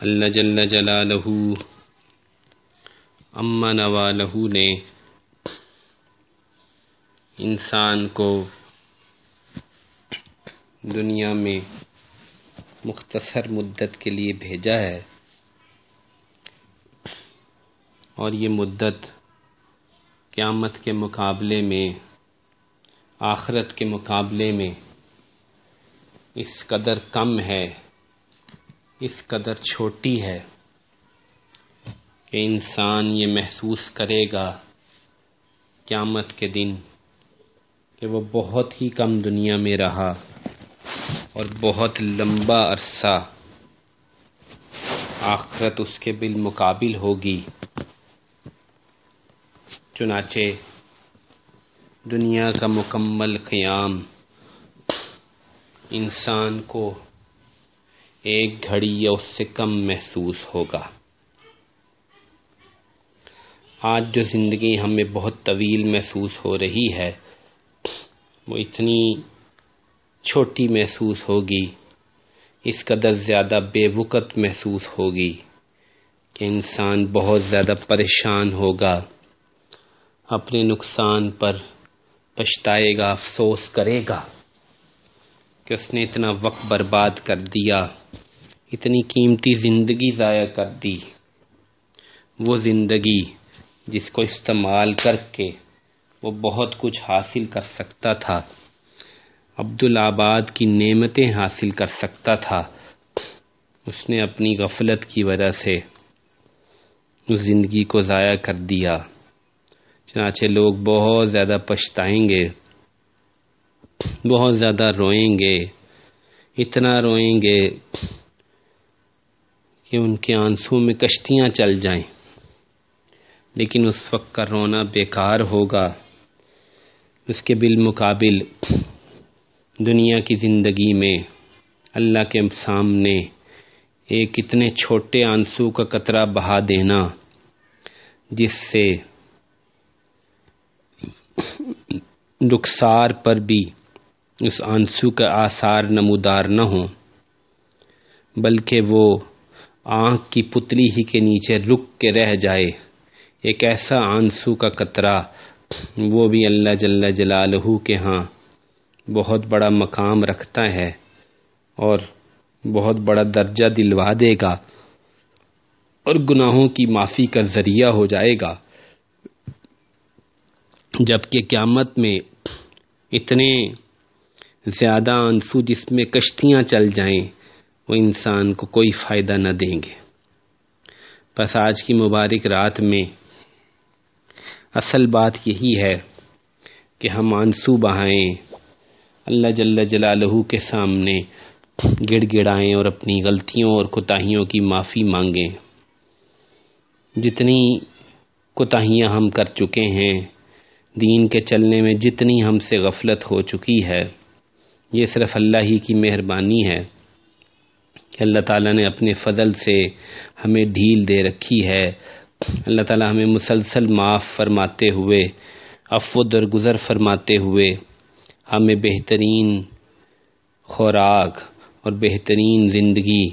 اللہ جل جلالہ اما نوالہ نے انسان کو دنیا میں مختصر مدت کے لیے بھیجا ہے اور یہ مدت قیامت کے مقابلے میں، آخرت کے مقابلے میں اس قدر کم ہے۔ اس قدر چھوٹی ہے کہ انسان یہ محسوس کرے گا قیامت کے دن کہ وہ بہت ہی کم دنیا میں رہا اور بہت لمبا عرصہ آخرت اس کے بالمقابل ہوگی۔ چنانچہ دنیا کا مکمل قیام انسان کو ایک گھڑی یا اس سے کم محسوس ہوگا۔ آج جو زندگی ہمیں بہت طویل محسوس ہو رہی ہے، وہ اتنی چھوٹی محسوس ہوگی، اس قدر زیادہ بے وقت محسوس ہوگی کہ انسان بہت زیادہ پریشان ہوگا، اپنے نقصان پر پچھتائے گا، افسوس کرے گا کہ اس نے اتنا وقت برباد کر دیا۔ اتنی قیمتی زندگی ضائع کر دی۔ وہ زندگی جس کو استعمال کر کے وہ بہت کچھ حاصل کر سکتا تھا۔ عبدالآباد کی نعمتیں حاصل کر سکتا تھا۔ اس نے اپنی غفلت کی وجہ سے اس زندگی کو ضائع کر دیا۔ چنانچہ لوگ بہت زیادہ پچھتائیں گے۔ بہت زیادہ روئیں گے۔ اتنا روئیں گے۔ کہ ان کے آنسوں میں کشتیاں چل جائیں۔ لیکن اس وقت کا رونا بیکار ہوگا۔ اس کے بالمقابل دنیا کی زندگی میں اللہ کے سامنے ایک اتنے چھوٹے آنسو کا قطرہ بہا دینا، جس سے رخسار پر بھی اس آنسو کا آثار نمودار نہ ہوں، بلکہ وہ آنکھ کی پتلی ہی کے نیچے رک کے رہ جائے۔ ایک ایسا آنسو کا قطرہ، وہ بھی اللہ جل جلالہ کے ہاں۔ بہت بڑا مقام رکھتا ہے اور بہت بڑا درجہ دلوا دے گا اور گناہوں کی معافی کا ذریعہ ہو جائے گا۔ جبکہ قیامت میں اتنے زیادہ آنسو جس میں کشتیاں چل جائیں۔ وہ انسان کو کوئی فائدہ نہ دیں گے۔ بس آج کی مبارک رات میں اصل بات یہی ہے کہ ہم آنسو بہائیں، اللہ جل جلالہ کے سامنے گڑ گڑائیں اور اپنی غلطیوں اور کوتاہیوں کی معافی مانگیں۔ جتنی کوتاہیاں ہم کر چکے ہیں، دین کے چلنے میں جتنی ہم سے غفلت ہو چکی ہے، یہ صرف اللہ ہی کی مہربانی ہے۔ کہ اللہ تعالیٰ نے اپنے فضل سے ہمیں ڈھیل دے رکھی ہے۔ اللہ تعالیٰ ہمیں مسلسل معاف فرماتے ہوئے افود اور گزر فرماتے ہوئے ہمیں بہترین خوراک اور بہترین زندگی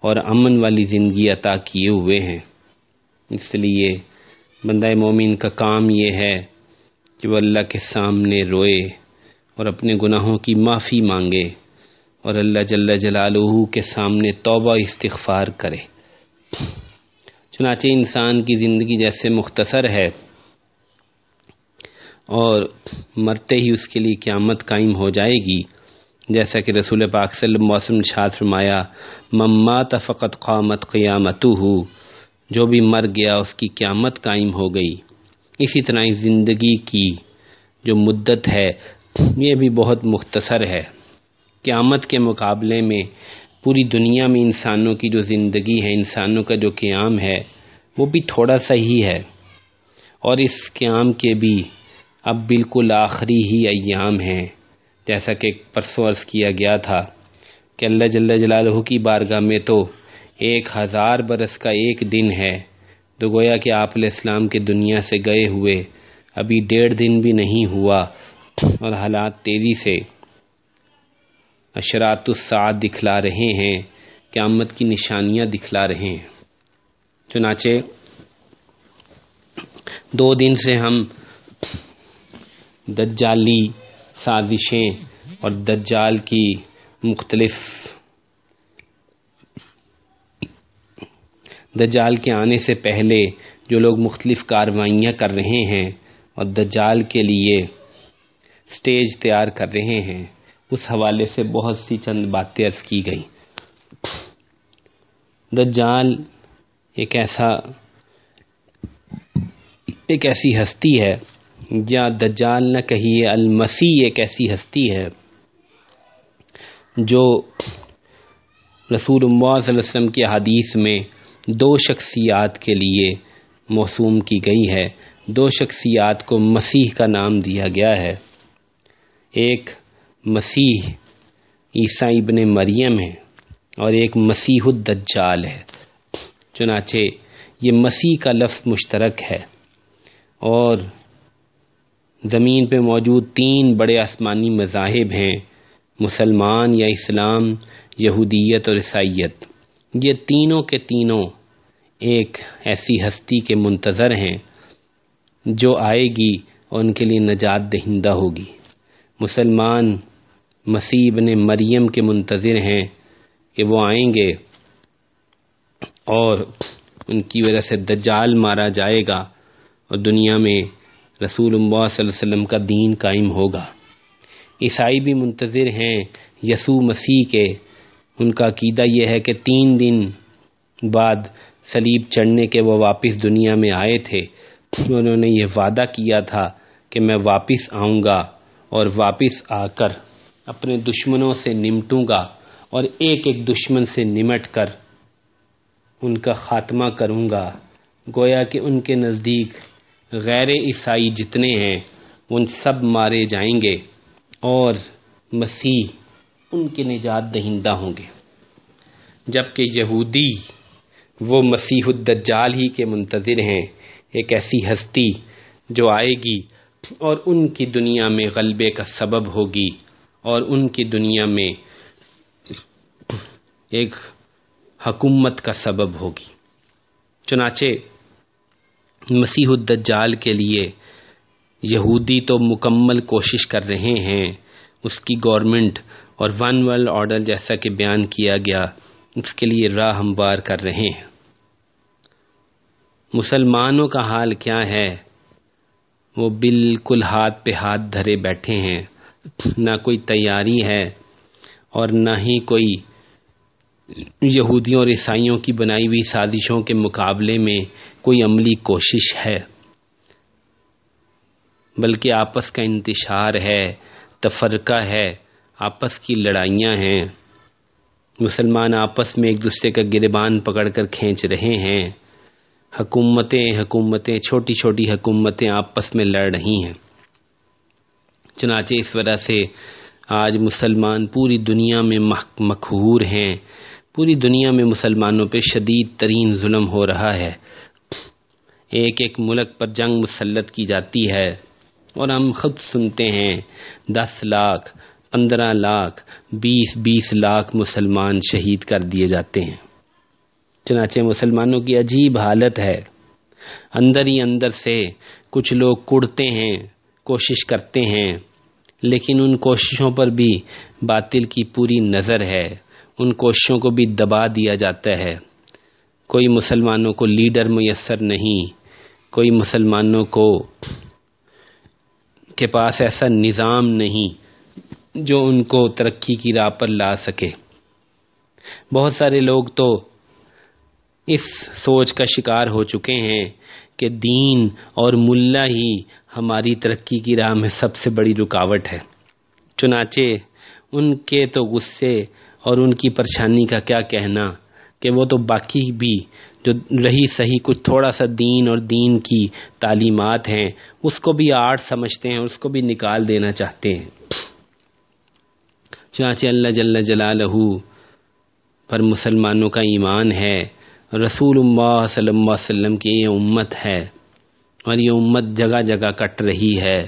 اور امن والی زندگی عطا کیے ہوئے ہیں۔ اس لیے بندہ مومن کا کام یہ ہے کہ وہ اللہ کے سامنے روئے اور اپنے گناہوں کی معافی مانگے۔ اور اللہ جل جلالہ کے سامنے توبہ استغفار کرے۔ چنانچہ انسان کی زندگی جیسے مختصر ہے اور مرتے ہی اس کے لیے قیامت قائم ہو جائے گی۔ جیسا کہ رسول پاک صلی اللہ علیہ وسلم شاد فرمایا ممات فقط قامت قیامت ہو جو بھی مر گیا، اس کی قیامت قائم ہو گئی۔ اسی طرح زندگی کی جو مدت ہے، یہ بھی بہت مختصر ہے۔ قیامت کے مقابلے میں پوری دنیا میں انسانوں کی جو زندگی ہے، انسانوں کا جو قیام ہے، وہ بھی تھوڑا سا ہی ہے۔ اور اس قیام کے بھی اب بالکل آخری ہی ایام ہیں۔ جیسا کہ پرسوں عرض کیا گیا تھا کہ اللہ جل جلالہ کی بارگاہ میں تو ایک ہزار برس کا ایک دن ہے۔ تو گویا کہ آپ علیہ السلام کے دنیا سے گئے ہوئے ابھی ڈیڑھ دن بھی نہیں ہوا اور حالات تیزی سے اشرات السعد دکھلا رہے ہیں، قیامت کی نشانیاں دکھلا رہے ہیں۔ چنانچہ، دو دن سے ہم دجالی سازشیں اور دجال کی مختلف دجال کے آنے سے پہلے جو لوگ مختلف کاروائیاں کر رہے ہیں اور دجال کے لیے سٹیج تیار کر رہے ہیں۔ اس حوالے سے بہت سی چند باتیں عرض کی گئی دجال ایک ایسا، ایک ایسی ہستی ہے، یا دجال نہ کہیے، المسیح ایک ایسی ہستی ہے، جو رسول اللہ صلی اللہ علیہ وسلم کی حدیث میں دو شخصیات کے لیے موسوم کی گئی ہے۔ دو شخصیات کو مسیح کا نام دیا گیا ہے۔ ایک مسیح عیسیٰ ابن مریم ہے اور ایک مسیح الدجال ہے۔ چنانچہ یہ مسیح کا لفظ مشترک ہے اور زمین پہ موجود تین بڑے آسمانی مذاہب ہیں، مسلمان یا اسلام، یہودیت اور عیسائیت۔ یہ تینوں کے تینوں ایک ایسی ہستی کے منتظر ہیں جو آئے گی اور ان کے لیے نجات دہندہ ہوگی۔ مسلمان مسیب نے مریم کے منتظر ہیں کہ وہ آئیں گے اور ان کی وجہ سے دجال مارا جائے گا اور دنیا میں رسول اللہ صلی اللہ علیہ وسلم کا دین قائم ہوگا۔ عیسائی بھی منتظر ہیں یسوع مسیح کے۔ ان کا عقیدہ یہ ہے کہ تین دن بعد سلیب چڑھنے کے وہ واپس دنیا میں آئے تھے۔ انہوں نے یہ وعدہ کیا تھا کہ میں واپس آؤں گا اور واپس آ کر اپنے دشمنوں سے نمٹوں گا اور ایک ایک دشمن سے نمٹ کر ان کا خاتمہ کروں گا۔ گویا کہ ان کے نزدیک غیر عیسائی جتنے ہیں، ان سب مارے جائیں گے اور مسیح ان کے نجات دہندہ ہوں گے۔ جبکہ یہودی وہ مسیح الدجال ہی کے منتظر ہیں، ایک ایسی ہستی جو آئے گی اور ان کی دنیا میں غلبے کا سبب ہوگی۔ اور ان کی دنیا میں ایک حکومت کا سبب ہوگی۔ چنانچہ مسیح الدجال کے لیے یہودی تو مکمل کوشش کر رہے ہیں۔ اس کی گورنمنٹ اور ون ورلڈ آرڈر جیسا کہ بیان کیا گیا، اس کے لیے راہ ہموار کر رہے ہیں۔ مسلمانوں کا حال کیا ہے؟ وہ بالکل ہاتھ پہ ہاتھ دھرے بیٹھے ہیں۔ نہ کوئی تیاری ہے اور نہ ہی کوئی یہودیوں اور عیسائیوں کی بنائی ہوئی سازشوں کے مقابلے میں کوئی عملی کوشش ہے، بلکہ آپس کا انتشار ہے، تفرقہ ہے، آپس کی لڑائیاں ہیں۔ مسلمان آپس میں ایک دوسرے کا گربان پکڑ کر کھینچ رہے ہیں۔ حکومتیں حکومتیں، چھوٹی چھوٹی حکومتیں آپس میں لڑ رہی ہیں۔ چنانچہ اس وجہ سے آج مسلمان پوری دنیا میں مقہور ہیں۔ پوری دنیا میں مسلمانوں پہ شدید ترین ظلم ہو رہا ہے۔ ایک ایک ملک پر جنگ مسلط کی جاتی ہے اور ہم خود سنتے ہیں دس لاکھ، پندرہ لاکھ، بیس بیس لاکھ مسلمان شہید کر دیے جاتے ہیں۔ چنانچہ مسلمانوں کی عجیب حالت ہے۔ اندر ہی اندر سے کچھ لوگ کڑتے ہیں، کوشش کرتے ہیں۔ لیکن ان کوششوں پر بھی باطل کی پوری نظر ہے۔ ان کوششوں کو بھی دبا دیا جاتا ہے۔ کوئی مسلمانوں کو لیڈر میسر نہیں۔ کوئی مسلمانوں کو کے پاس ایسا نظام نہیں جو ان کو ترقی کی راہ پر لا سکے۔ بہت سارے لوگ تو اس سوچ کا شکار ہو چکے ہیں کہ دین اور ملا ہی ہماری ترقی کی راہ میں سب سے بڑی رکاوٹ ہے۔ چنانچہ ان کے تو غصے اور ان کی پریشانی کا کیا کہنا کہ وہ تو باقی بھی جو رہی صحیح کچھ تھوڑا سا دین اور دین کی تعلیمات ہیں، اس کو بھی آرٹ سمجھتے ہیں، اس کو بھی نکال دینا چاہتے ہیں۔ چنانچہ اللہ جل جلالہ پر مسلمانوں کا ایمان ہے، رسول اللہ صلی اللہ علیہ وسلم کی یہ امت ہے۔ اور یہ امت جگہ جگہ کٹ رہی ہے،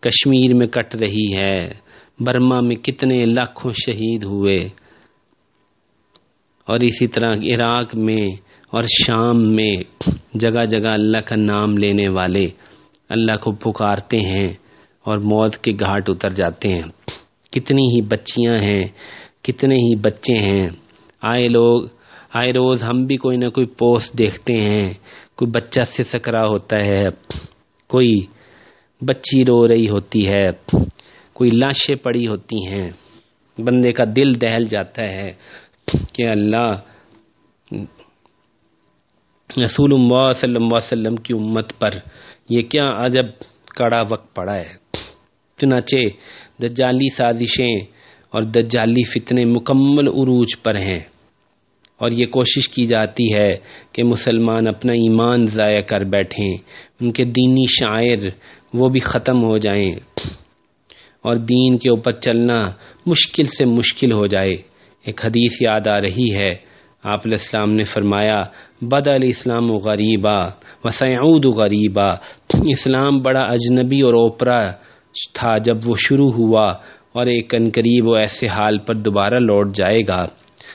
کشمیر میں کٹ رہی ہے، برما میں کتنے لاکھوں شہید ہوئے۔ اور اسی طرح عراق میں اور شام میں جگہ جگہ اللہ کا نام لینے والے اللہ کو پکارتے ہیں اور موت کے گھاٹ اتر جاتے ہیں۔ کتنی ہی بچیاں ہیں، کتنے ہی بچے ہیں۔ آئے لوگ، آئے روز ہم بھی کوئی نہ کوئی پوسٹ دیکھتے ہیں۔ کوئی بچہ سے سکرا ہوتا ہے، کوئی بچی رو رہی ہوتی ہے، کوئی لاشیں پڑی ہوتی ہیں، بندے کا دل دہل جاتا ہے کہ اللہ رسول اللہ صلی اللہ علیہ وسلم کی امت پر یہ کیا عجب کڑا وقت پڑا ہے۔ چنانچہ دجالی سازشیں اور دجالی فتنے مکمل عروج پر ہیں۔ اور یہ کوشش کی جاتی ہے کہ مسلمان اپنا ایمان ضائع کر بیٹھیں، ان کے دینی شاعر وہ بھی ختم ہو جائیں اور دین کے اوپر چلنا مشکل سے مشکل ہو جائے۔ ایک حدیث یاد آ رہی ہے، آپ علیہ السلام نے فرمایا بد علیہ و غریبا وسعود غریبا. اسلام بڑا اجنبی اور اوپرا تھا جب وہ شروع ہوا اور ایک قریب وہ ایسے حال پر دوبارہ لوٹ جائے گا۔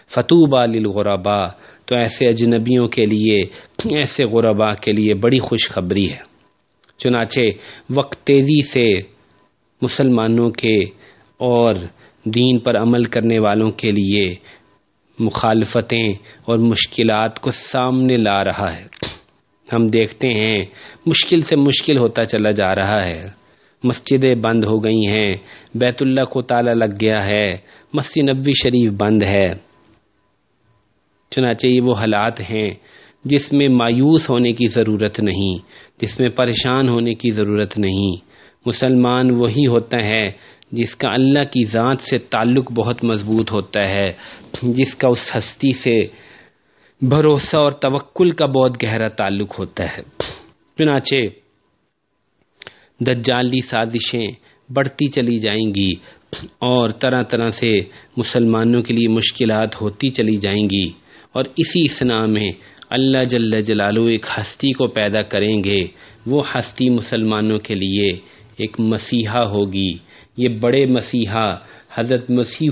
فتوبہ للغربا تو ایسے اجنبیوں کے لیے، ایسے غربا کے لیے بڑی خوشخبری ہے۔ چنانچہ وقت تیزی سے مسلمانوں کے اور دین پر عمل کرنے والوں کے لیے مخالفتیں اور مشکلات کو سامنے لا رہا ہے۔ ہم دیکھتے ہیں، مشکل سے مشکل ہوتا چلا جا رہا ہے۔ مسجدیں بند ہو گئی ہیں، بیت اللہ کو تالا لگ گیا ہے، مسجد نبی شریف بند ہے۔ چنانچہ یہ وہ حالات ہیں جس میں مایوس ہونے کی ضرورت نہیں، جس میں پریشان ہونے کی ضرورت نہیں۔ مسلمان وہی ہوتا ہے جس کا اللہ کی ذات سے تعلق بہت مضبوط ہوتا ہے، جس کا اس ہستی سے بھروسہ اور توکل کا بہت گہرا تعلق ہوتا ہے۔ چنانچہ دجالی سازشیں بڑھتی چلی جائیں گی اور طرح طرح سے مسلمانوں کے لیے مشکلات ہوتی چلی جائیں گی۔ اور اسی اسنا میں اللہ جل جلالو ایک ہستی کو پیدا کریں گے۔ وہ ہستی مسلمانوں کے لیے ایک مسیحا ہوگی۔ یہ بڑے مسیحا حضرت مسیح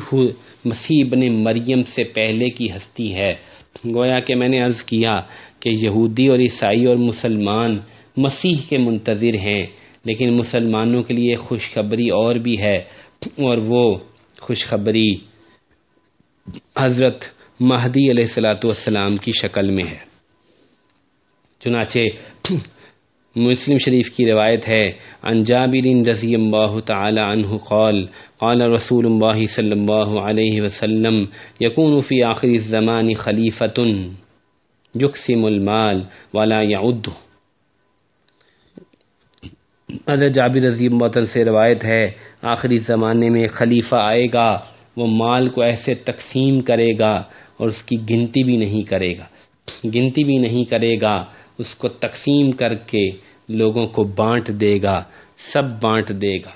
مسیح بن مریم سے پہلے کی ہستی ہے۔ گویا کہ میں نے عرض کیا کہ یہودی اور عیسائی اور مسلمان مسیح کے منتظر ہیں، لیکن مسلمانوں کے لیے خوشخبری اور بھی ہے۔ اور وہ خوشخبری حضرت مہدی علیہ السلاۃ والسلام کی شکل میں ہے۔ چنانچہ مسلم شریف کی روایت ہے، عن جابر رضی اللہ تعالی عنہ قال قال رسول اللہ صلی اللہ علیہ وسلم، یکون فی آخر الزمان خلیفۃ یقسم المال ولا يعد حضرت جابر رضی اللہ سے روایت ہے، آخری زمانے میں خلیفہ آئے گا، وہ مال کو ایسے تقسیم کرے گا اور اس کی گنتی بھی نہیں کرے گا۔ گنتی بھی نہیں کرے گا، اس کو تقسیم کر کے لوگوں کو بانٹ دے گا، سب بانٹ دے گا۔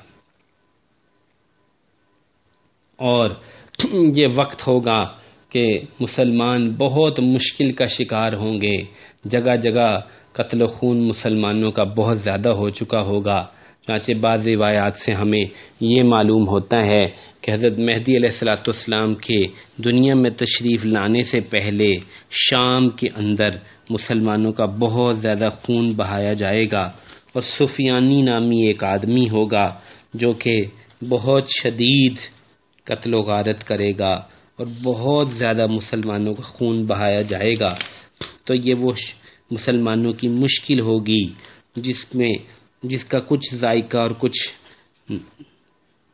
اور یہ وقت ہوگا کہ مسلمان بہت مشکل کا شکار ہوں گے۔ جگہ جگہ قتل و خون مسلمانوں کا بہت زیادہ ہو چکا ہوگا۔ چانچہ بعض روایات سے ہمیں یہ معلوم ہوتا ہے کہ حضرت مہدی علیہ السلاۃ والسلام کے دنیا میں تشریف لانے سے پہلے شام کے اندر مسلمانوں کا بہت زیادہ خون بہایا جائے گا اور سفیانی نامی ایک آدمی ہوگا جو کہ بہت شدید قتل و غارت کرے گا اور بہت زیادہ مسلمانوں کا خون بہایا جائے گا۔ تو یہ وہ مسلمانوں کی مشکل ہوگی جس میں جس کا کچھ ذائقہ اور کچھ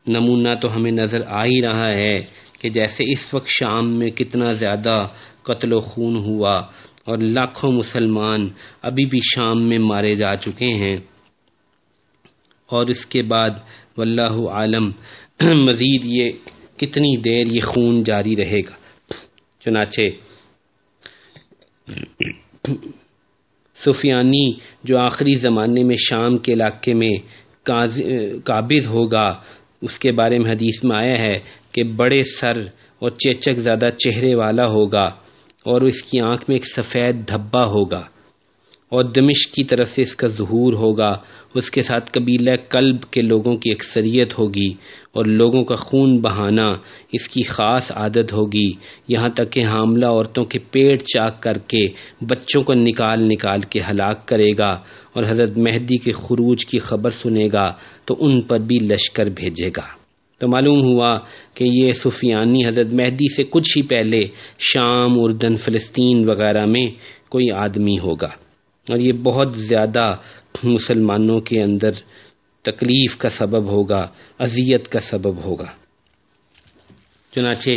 نمونہ تو ہمیں نظر آ ہی رہا ہے کہ جیسے اس وقت شام میں کتنا زیادہ قتل و خون ہوا اور لاکھوں مسلمان ابھی بھی شام میں مارے جا چکے ہیں۔ اور اس کے بعد واللہ عالم، مزید یہ کتنی دیر یہ خون جاری رہے گا۔ چنانچہ سفیانی، جو آخری زمانے میں شام کے علاقے میں قابض ہوگا۔ اس کے بارے میں حدیث میں آیا ہے کہ بڑے سر اور چیچک زیادہ چہرے والا ہوگا اور اس کی آنکھ میں ایک سفید دھبا ہوگا اور دمشق کی طرف سے اس کا ظہور ہوگا۔ اس کے ساتھ قبیلہ قلب کے لوگوں کی اکثریت ہوگی اور لوگوں کا خون بہانا اس کی خاص عادت ہوگی۔ یہاں تک کہ حاملہ عورتوں کے پیٹ چاک کر کے بچوں کو نکال نکال کے ہلاک کرے گا اور حضرت مہدی کے خروج کی خبر سنے گا تو ان پر بھی لشکر بھیجے گا۔ تو معلوم ہوا کہ یہ سفیانی حضرت مہدی سے کچھ ہی پہلے شام، اردن، فلسطین وغیرہ میں کوئی آدمی ہوگا۔ اور یہ بہت زیادہ مسلمانوں کے اندر تکلیف کا سبب ہوگا، اذیت کا سبب ہوگا۔ چنانچہ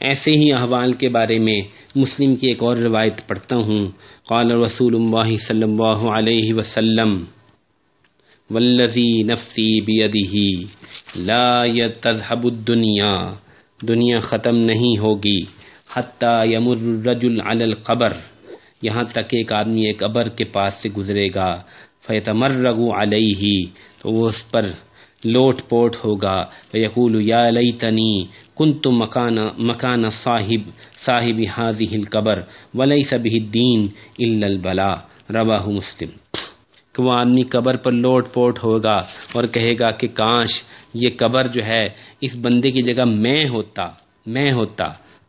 ایسے ہی احوال کے بارے میں مسلم کی ایک اور روایت پڑھتا ہوں۔ قال رسول اللہ صلی اللہ علیہ وسلم، والذی نفسی بیدہ لا یتذہب الدنیا، دنیا ختم نہیں ہوگی، حتی یمر الرجل علی القبر یہاں تک ایک آدمی ایک قبر کے پاس سے گزرے گا فیتمرغ علیہ تو وہ اس پر لوٹ پوٹ ہوگا یقول یا لیتنی کنت مکان مکان صاحب صاحب حاضی القبر، ولیس به الدین البلا رواہ مسلم۔ کہ وہ آدمی قبر پر لوٹ پوٹ ہوگا اور کہے گا کہ کاش یہ قبر جو ہے، اس بندے کی جگہ میں ہوتا میں ہوتا۔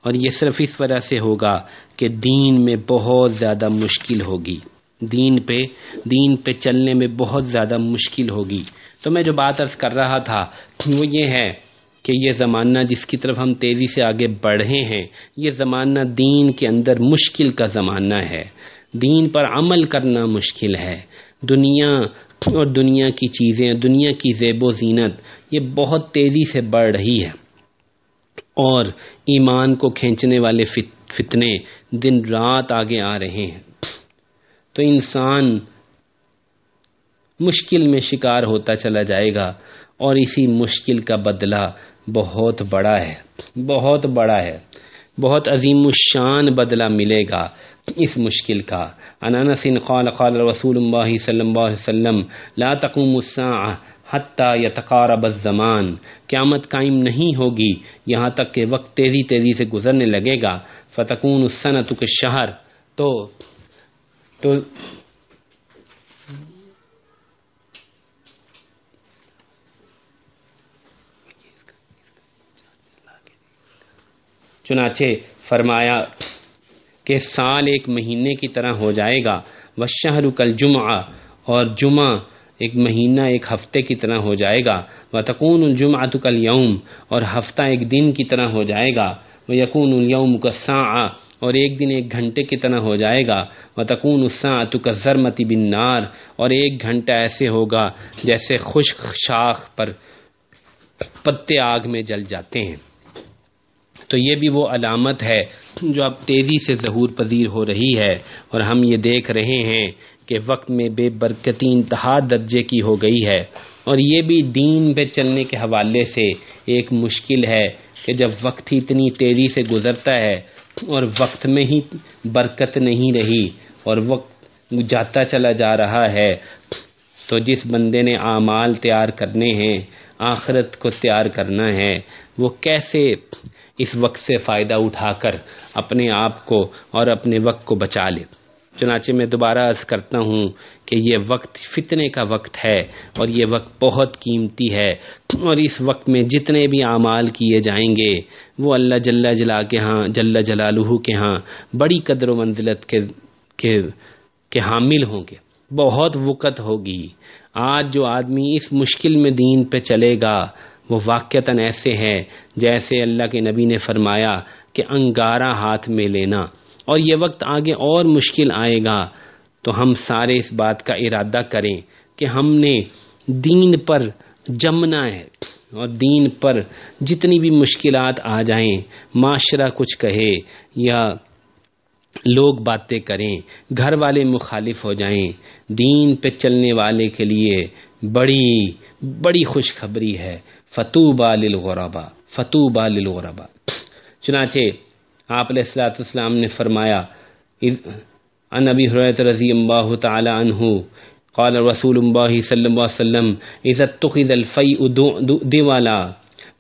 اور یہ صرف اس وجہ سے ہوگا کہ دین میں بہت زیادہ مشکل ہوگی۔ دین پہ دین پہ چلنے میں بہت زیادہ مشکل ہوگی۔ تو میں جو بات عرض کر رہا تھا، وہ یہ ہے کہ یہ زمانہ جس کی طرف ہم تیزی سے آگے بڑھے ہیں، یہ زمانہ دین کے اندر مشکل کا زمانہ ہے۔ دین پر عمل کرنا مشکل ہے۔ دنیا اور دنیا کی چیزیں، دنیا کی زیب و زینت، یہ بہت تیزی سے بڑھ رہی ہے۔ اور ایمان کو کھینچنے والے فتنے دن رات آگے آ رہے ہیں۔ تو انسان مشکل میں شکار ہوتا چلا جائے گا اور اسی مشکل کا بدلہ بہت بڑا ہے۔ بہت بڑا ہے۔ بہت عظیم الشان بدلہ ملے گا اس مشکل کا۔ انانس قال قال رسول اللہ صلی اللہ علیہ وسلم، لا تقوم الساعة حتیٰ یتقارب الزمان، قیامت قائم نہیں ہوگی، یہاں تک کہ وقت تیزی تیزی سے گزرنے لگے گا، فتکون السنت کے شہر تو تو، چنانچہ فرمایا کہ سال ایک مہینے کی طرح ہو جائے گا وہ شہر کل جمعہ اور جمعہ ایک مہینہ، ایک ہفتے کی طرح ہو جائے گا۔ وہ تکون الجمع کل یوم اور ہفتہ ایک دن کی طرح ہو جائے گا۔ وہ یقون الوم کا اور ایک دن ایک گھنٹے کی طرح ہو جائے گا۔ وہ تکون الساں کا ذرمتی بن نار اور ایک گھنٹہ ایسے ہوگا جیسے خشک شاخ پر پتے آگ میں جل جاتے ہیں۔ تو یہ بھی وہ علامت ہے جو اب تیزی سے ظہور پذیر ہو رہی ہے، اور ہم یہ دیکھ رہے ہیں کہ وقت میں بے برکتی انتہا درجے کی ہو گئی ہے۔ اور یہ بھی دین پہ چلنے کے حوالے سے ایک مشکل ہے کہ جب وقت ہی اتنی تیزی سے گزرتا ہے اور وقت میں ہی برکت نہیں رہی اور وقت جاتا چلا جا رہا ہے، تو جس بندے نے اعمال تیار کرنے ہیں، آخرت کو تیار کرنا ہے، وہ کیسے اس وقت سے فائدہ اٹھا کر اپنے آپ کو اور اپنے وقت کو بچا لے؟ چنانچہ میں دوبارہ عرض کرتا ہوں کہ یہ وقت فتنے کا وقت ہے اور یہ وقت بہت قیمتی ہے اور اس وقت میں جتنے بھی اعمال کیے جائیں گے، وہ اللہ جل جلا کے ہاں جل جلالہ کے ہاں بڑی قدر و منزلت کے کے کے حامل ہوں گے۔ بہت وقت ہوگی۔ آج جو آدمی اس مشکل میں دین پہ چلے گا، وہ واقعتاً ایسے ہے جیسے اللہ کے نبی نے فرمایا کہ انگارہ ہاتھ میں لینا۔ اور یہ وقت آگے اور مشکل آئے گا۔ تو ہم سارے اس بات کا ارادہ کریں کہ ہم نے دین پر جمنا ہے اور دین پر جتنی بھی مشکلات آ جائیں، معاشرہ کچھ کہے یا لوگ باتیں کریں، گھر والے مخالف ہو جائیں، دین پہ چلنے والے کے لیے بڑی بڑی خوشخبری ہے۔ فتو للغربا فتو للغربا۔ چنانچہ آپ علیہ السلاۃ السلام نے فرمایا ان ابی حریت رضی اللہ تعالی عنہ قال رسول اللہ صلی اللہ علیہ وسلم عزت تخذ الفیء دیوالا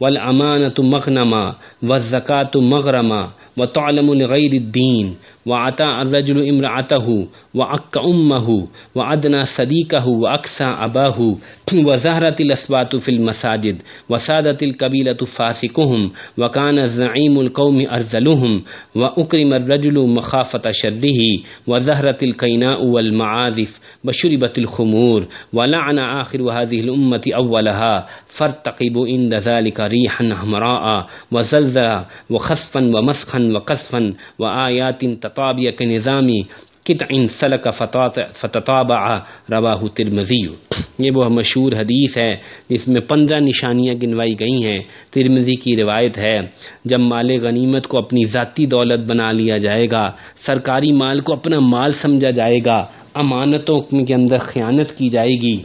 والامانة مغنما والزکاة مغرما وتعلم لغیر الدین وعطا الرجل امرأته و اک امہ و ادنا صدیقہ و اقسا اباہ و زہرت الاسبات فی المساجد و سادت القبیلۃ فاسقہم و کان زعیم القوم ارزلہم و اکرم الرجل مخافت شرہ و زہرت القیناء والمعازف بشربت الخمور ولعن آخر هذه الأمة أولها، فارتقبوا عند ذلك ريحا حمراء وزلزلا وخسفا ومسخا وقذفا وآيات تطابق كنظام قطع سلك فتطابع رواہ ترمزی یہ وہ مشہور حدیث ہے، جس میں پندرہ نشانیاں گنوائی گئی ہیں۔ ترمزی کی روایت ہے، جب مال غنیمت کو اپنی ذاتی دولت بنا لیا جائے گا، سرکاری مال کو اپنا مال سمجھا جائے گا امانتوں کے اندر خیانت کی جائے گی۔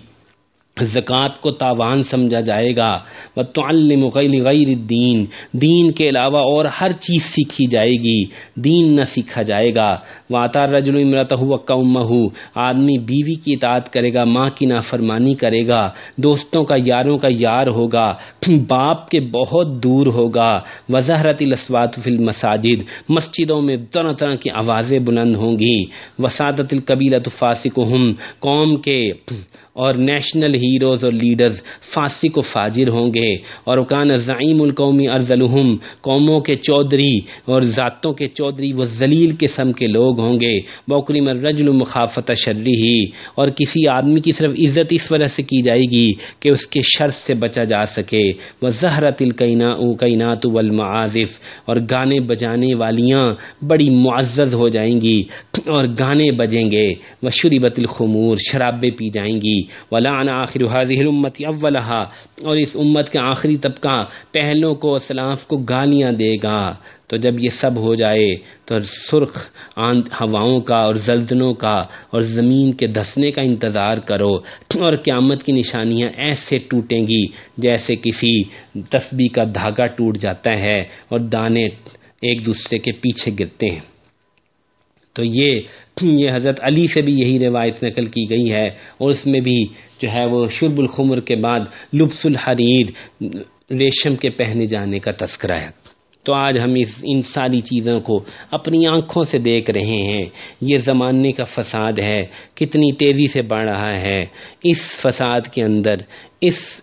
زکوٰۃ کو تاوان سمجھا جائے گا۔ و تعلم غیر غیر دین دین کے علاوہ اور ہر چیز سیکھی جائے گی۔ دین نہ سیکھا جائے گا۔ واطار رجل امرت ہو ہو آدمی بیوی کی اطاعت کرے گا، ماں کی نافرمانی کرے گا۔ دوستوں کا، یاروں کا یار ہوگا۔ باپ کے بہت دور ہوگا۔ وضاحرت الاسوات فی المساجد۔ مسجدوں میں طرح طرح کی آوازیں بلند ہوں گی۔ وسادت القبیلت فاسق قوم کے اور نیشنل ہیروز اور لیڈرز فاسق و فاجر ہوں گے۔ اور اکان ضائم القومی ارزلحم قوموں کے چودھری اور ذاتوں کے چودھری وہ ذلیل قسم کے لوگ ہوں گے۔ بوکریم رجل مخافت شرری ہی اور کسی آدمی کی صرف عزت اس وجہ سے کی جائے گی کہ اس کے شرط سے بچا جا سکے۔ وہ زہرت القینہ اوقینات والمعازف۔ اور گانے بجانے والیاں بڑی معزز ہو جائیں گی اور گانے بجیں گے۔ وہ شریبت الخمور، شرابیں پی جائیں گی۔ ولان آخر حاضر امت اولہا اور اس امت کے آخری طبقہ پہلوں کو سلاف کو گالیاں دے گا۔ تو جب یہ سب ہو جائے، تو سرخ ہواؤں کا اور زلزلوں کا اور زمین کے دھسنے کا انتظار کرو، اور قیامت کی نشانیاں ایسے ٹوٹیں گی جیسے کسی تسبیح کا دھاگا ٹوٹ جاتا ہے اور دانے ایک دوسرے کے پیچھے گرتے ہیں۔ تو یہ یہ حضرت علی سے بھی یہی روایت نقل کی گئی ہے اور اس میں بھی جو ہے وہ شرب الخمر کے بعد لبس الحریر، ریشم کے پہنے جانے کا تذکرہ ہے۔ تو آج ہم اس ان ساری چیزوں کو اپنی آنکھوں سے دیکھ رہے ہیں۔ یہ زمانے کا فساد ہے۔ کتنی تیزی سے بڑھ رہا ہے۔ اس فساد کے اندر، اس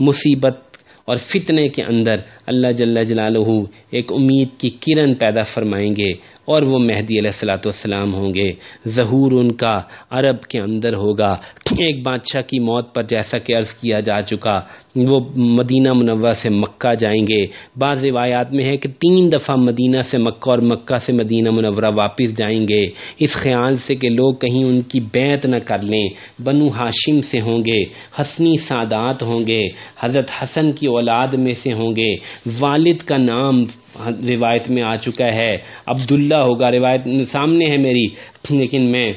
مصیبت اور فتنے کے اندر اللہ جل جلالہ ایک امید کی کرن پیدا فرمائیں گے۔ اور وہ مہدی علیہ السلاۃ والسلام ہوں گے۔ ظہور ان کا عرب کے اندر ہوگا۔ ایک بادشاہ کی موت پر جیسا کہ عرض کیا جا چکا وہ مدینہ منورہ سے مکہ جائیں گے۔ بعض روایات میں ہے کہ تین دفعہ مدینہ سے مکہ اور مکہ سے مدینہ منورہ واپس جائیں گے۔ اس خیال سے کہ لوگ کہیں ان کی بیعت نہ کر لیں۔ بنو ہاشم سے ہوں گے، حسنی سادات ہوں گے، حضرت حسن کی اولاد میں سے ہوں گے۔ والد کا نام روایت میں آ چکا ہے۔ عبداللہ ہوگا، روایت سامنے ہے میری، لیکن میں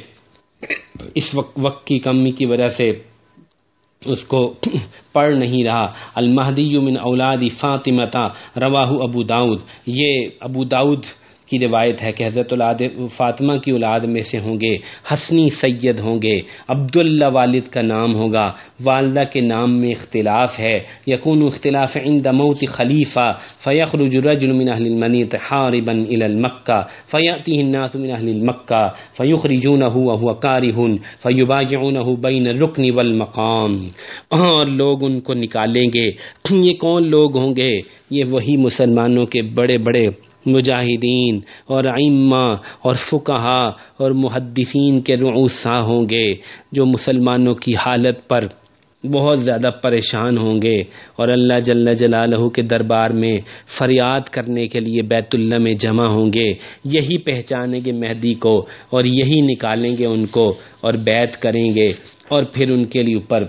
اس وقت وقت کی کمی کی وجہ سے اس کو پڑھ نہیں رہا۔ المہدی من اولاد فاطمتا رواہ ابو داود یہ ابو داود کی روایت ہے کہ حضرت اولاد فاطمہ کی اولاد میں سے ہوں گے، حسنی سید ہوں گے، عبداللہ والد کا نام ہوگا، والدہ کے نام میں اختلاف ہے یقون اختلاف عند موت خلیفہ، فیخرج رجل من اہل المنیت حاربا الى المکہ فیأتیہ الناس من اہل المکہ فیخرجونہ وہو کارہ فیباجعونہ بین الرکن والمقام۔ اور لوگ ان کو نکالیں گے۔ یہ کون لوگ ہوں گے؟ یہ وہی مسلمانوں کے بڑے بڑے مجاہدین اور ائمہ اور فقہا اور محدثین کے رعوسا ہوں گے جو مسلمانوں کی حالت پر بہت زیادہ پریشان ہوں گے اور اللہ جل جلالہ کے دربار میں فریاد کرنے کے لیے بیت اللہ میں جمع ہوں گے، یہی پہچانیں گے مہدی کو اور یہی نکالیں گے ان کو اور بیت کریں گے اور پھر ان کے لیے اوپر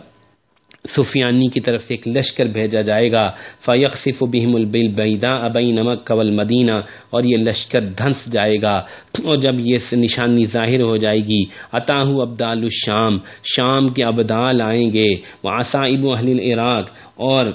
سفیانی کی طرف سے ایک لشکر بھیجا جائے گا۔ فیقصف بہم البل بیدا ابئی نمک قبل مدینہ اور یہ لشکر دھنس جائے گا۔ اور جب یہ نشانی ظاہر ہو جائے گی عطاہ ابدال الشام۔ شام کے ابدال آئیں گے۔ وہ آسائب و اہل العراق اور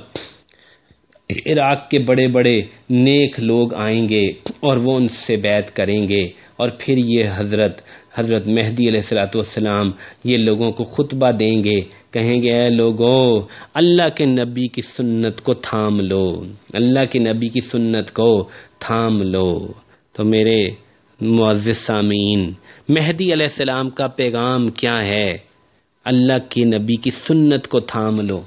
عراق کے بڑے بڑے نیک لوگ آئیں گے اور وہ ان سے بیت کریں گے۔ اور پھر یہ حضرت حضرت مہدی علیہ السلاۃ والسلام یہ لوگوں کو خطبہ دیں گے، کہیں گے، اے لوگو، اللہ کے نبی کی سنت کو تھام لو، اللہ کے نبی کی سنت کو تھام لو۔ تو میرے معزز سامعین، مہدی علیہ السلام کا پیغام کیا ہے؟ اللہ کے نبی کی سنت کو تھام لو۔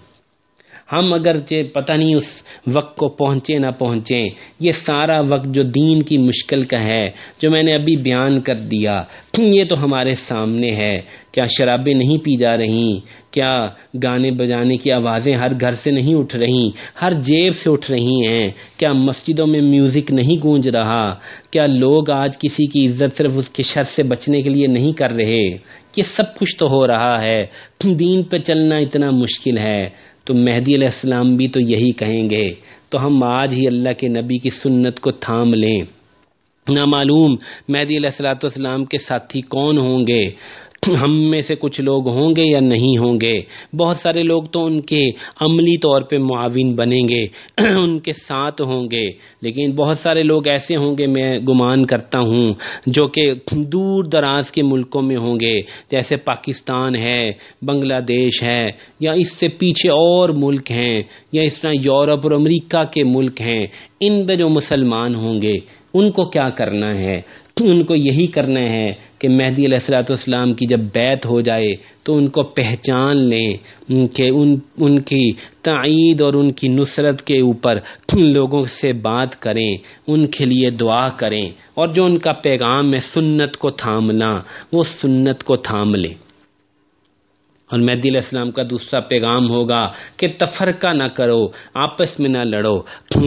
ہم اگر پتہ نہیں اس وقت کو پہنچے نہ پہنچے، یہ سارا وقت جو دین کی مشکل کا ہے، جو میں نے ابھی بیان کر دیا یہ تو ہمارے سامنے ہے؟ کیا شرابیں نہیں پی جا رہی؟ کیا گانے بجانے کی آوازیں ہر گھر سے نہیں اٹھ رہی؟ ہر جیب سے اٹھ رہی ہیں؟ کیا مسجدوں میں میوزک نہیں گونج رہا؟ کیا لوگ آج کسی کی عزت صرف اس کے شر سے بچنے کے لیے نہیں کر رہے؟ یہ سب کچھ تو ہو رہا ہے۔ دین پہ چلنا اتنا مشکل ہے۔ تو مہدی علیہ السلام بھی تو یہی کہیں گے، تو ہم آج ہی اللہ کے نبی کی سنت کو تھام لیں۔ نامعلوم، مہدی علیہ السلاۃ والسلام کے ساتھی کون ہوں گے؟ ہم میں سے کچھ لوگ ہوں گے یا نہیں ہوں گے؟ بہت سارے لوگ تو ان کے عملی طور پہ معاون بنیں گے، ان کے ساتھ ہوں گے۔ لیکن بہت سارے لوگ ایسے ہوں گے میں گمان کرتا ہوں جو کہ دور دراز کے ملکوں میں ہوں گے۔ جیسے پاکستان ہے، بنگلہ دیش ہے، یا اس سے پیچھے اور ملک ہیں، یا اس طرح یورپ اور امریکہ کے ملک ہیں۔ ان میں جو مسلمان ہوں گے ان کو کیا کرنا ہے؟ ان کو یہی کرنا ہے کہ مہدی علیہ السلاۃ والسلام کی جب بیت ہو جائے تو ان کو پہچان لیں کہ ان ان کی تعید اور ان کی نصرت کے اوپر لوگوں سے بات کریں، ان کے لیے دعا کریں اور جو ان کا پیغام ہے سنت کو تھامنا، وہ سنت کو تھام لیں۔ اور مہدی علیہ السلام کا دوسرا پیغام ہوگا کہ تفرقہ نہ کرو، آپس میں نہ لڑو۔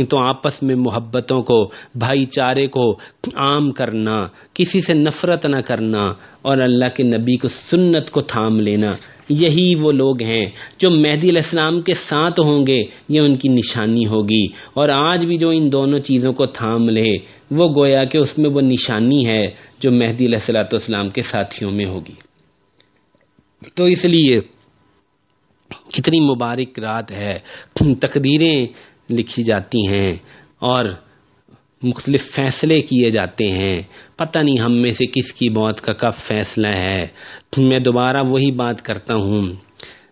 تو آپس میں محبتوں کو، بھائی چارے کو عام کرنا، کسی سے نفرت نہ کرنا اور اللہ کے نبی کو سنت کو تھام لینا۔ یہی وہ لوگ ہیں جو مہدی علیہ السلام کے ساتھ ہوں گے، یہ ان کی نشانی ہوگی۔ اور آج بھی جو ان دونوں چیزوں کو تھام لے، وہ گویا کہ اس میں وہ نشانی ہے جو مہدی علیہ السلاۃ والسلام کے ساتھیوں میں ہوگی۔ تو اس لیے کتنی مبارک رات ہے۔ تقدیریں لکھی جاتی ہیں اور مختلف فیصلے کیے جاتے ہیں۔ پتہ نہیں ہم میں سے کس کی موت کا کب فیصلہ ہے۔ میں دوبارہ وہی بات کرتا ہوں۔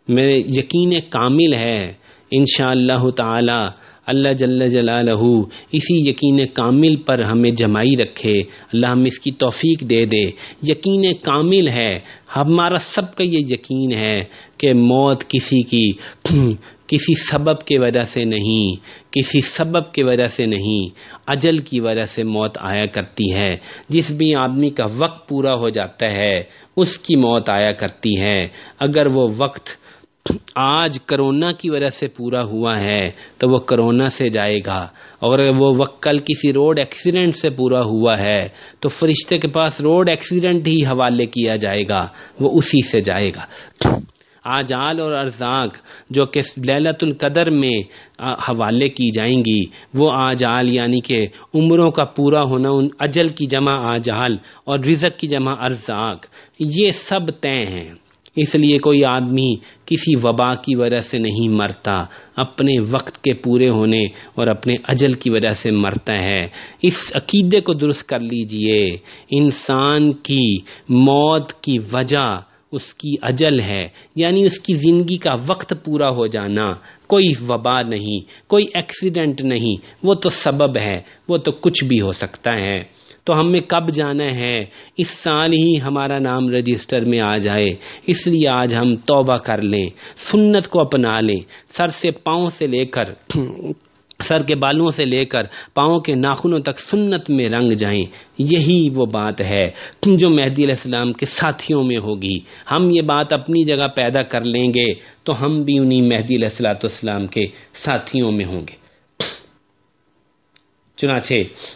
میرے یقین کامل ہے۔ انشاءاللہ اللہ تعالی اللہ جل جلالہ اسی یقین کامل پر ہمیں جمائی رکھے۔ اللہ ہم اس کی توفیق دے دے۔ یقین کامل ہے۔ ہمارا سب کا یہ یقین ہے کہ موت کسی کی کسی سبب کی وجہ سے نہیں، کسی سبب کی وجہ سے نہیں، اجل کی وجہ سے موت آیا کرتی ہے۔ جس بھی آدمی کا وقت پورا ہو جاتا ہے، اس کی موت آیا کرتی ہے۔ اگر وہ وقت آج کرونا کی وجہ سے پورا ہوا ہے، تو وہ کرونا سے جائے گا۔ اور وہ وقت کل کسی روڈ ایکسیڈنٹ سے پورا ہوا ہے، تو فرشتے کے پاس روڈ ایکسیڈنٹ ہی حوالے کیا جائے گا، وہ اسی سے جائے گا۔ آجال اور ارزاق جو کہ للت القدر میں حوالے کی جائیں گی، وہ آجال یعنی کہ عمروں کا پورا ہونا، ان اجل کی جمع آجال اور رزق کی جمع ارزاق، یہ سب طے ہیں۔ اس لیے کوئی آدمی کسی وبا کی وجہ سے نہیں مرتا، اپنے وقت کے پورے ہونے اور اپنے اجل کی وجہ سے مرتا ہے۔ اس عقیدے کو درست کر لیجیے۔ انسان کی موت کی وجہ اس کی اجل ہے یعنی اس کی زندگی کا وقت پورا ہو جانا۔ کوئی وبا نہیں، کوئی ایکسیڈنٹ نہیں، وہ تو سبب ہے، وہ تو کچھ بھی ہو سکتا ہے۔ تو ہمیں کب جانا ہے؟ اس سال ہی ہمارا نام رجسٹر میں آ جائے۔ اس لیے آج ہم توبہ کر لیں، سنت کو اپنا لیں۔ سر سے پاؤں سے لے کر، سر کے بالوں سے لے کر پاؤں کے ناخنوں تک سنت میں رنگ جائیں۔ یہی وہ بات ہے جو مہدی علیہ السلام کے ساتھیوں میں ہوگی۔ ہم یہ بات اپنی جگہ پیدا کر لیں گے تو ہم بھی انہیں مہدی علیہ السلاۃ والسلام کے ساتھیوں میں ہوں گے۔ چنانچہ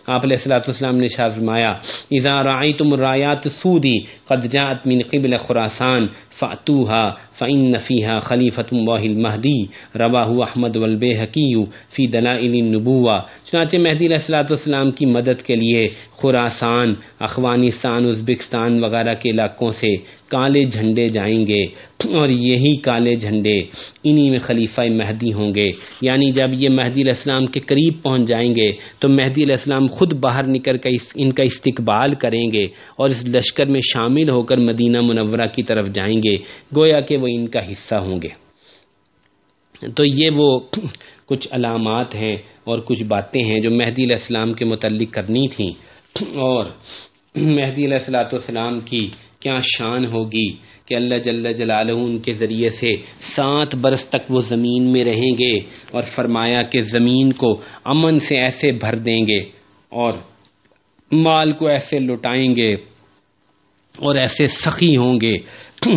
آپ علیہ السلاۃ والسلام نے شاہ فرمایا اذا رعیتم الرایات سودی قد جاءت من قبل خراسان فاتوها فإن فيها خلیفۃ اللہ المہدی، رواہ احمد والبیہقی فی دلائل النبوہ۔ چنانچہ مہدی علیہ السلاۃ والسلام کی مدد کے لیے خراسان، افغانستان، ازبکستان وغیرہ کے علاقوں سے کالے جھنڈے جائیں گے۔ اور یہی کالے جھنڈے انہی میں خلیفہ مہدی ہوں گے۔ یعنی جب یہ مہدی علیہ السلام کے قریب پہنچ جائیں گے، تو مہدی علیہ السلام خود باہر نکل کر ان کا استقبال کریں گے اور اس لشکر میں شامل ہو کر مدینہ منورہ کی طرف جائیں گے، گویا کہ وہ ان کا حصہ ہوں گے۔ تو یہ وہ کچھ علامات ہیں اور کچھ باتیں ہیں جو مہدی علیہ السلام کے متعلق کرنی تھیں۔ اور مہدی علیہ السلاۃ والسلام کی کیا شان ہوگی کہ اللہ جل جلالہ ان کے ذریعے سے سات برس تک وہ زمین میں رہیں گے اور فرمایا کہ زمین کو امن سے ایسے بھر دیں گے اور مال کو ایسے لٹائیں گے۔ اور ایسے سخی ہوں گے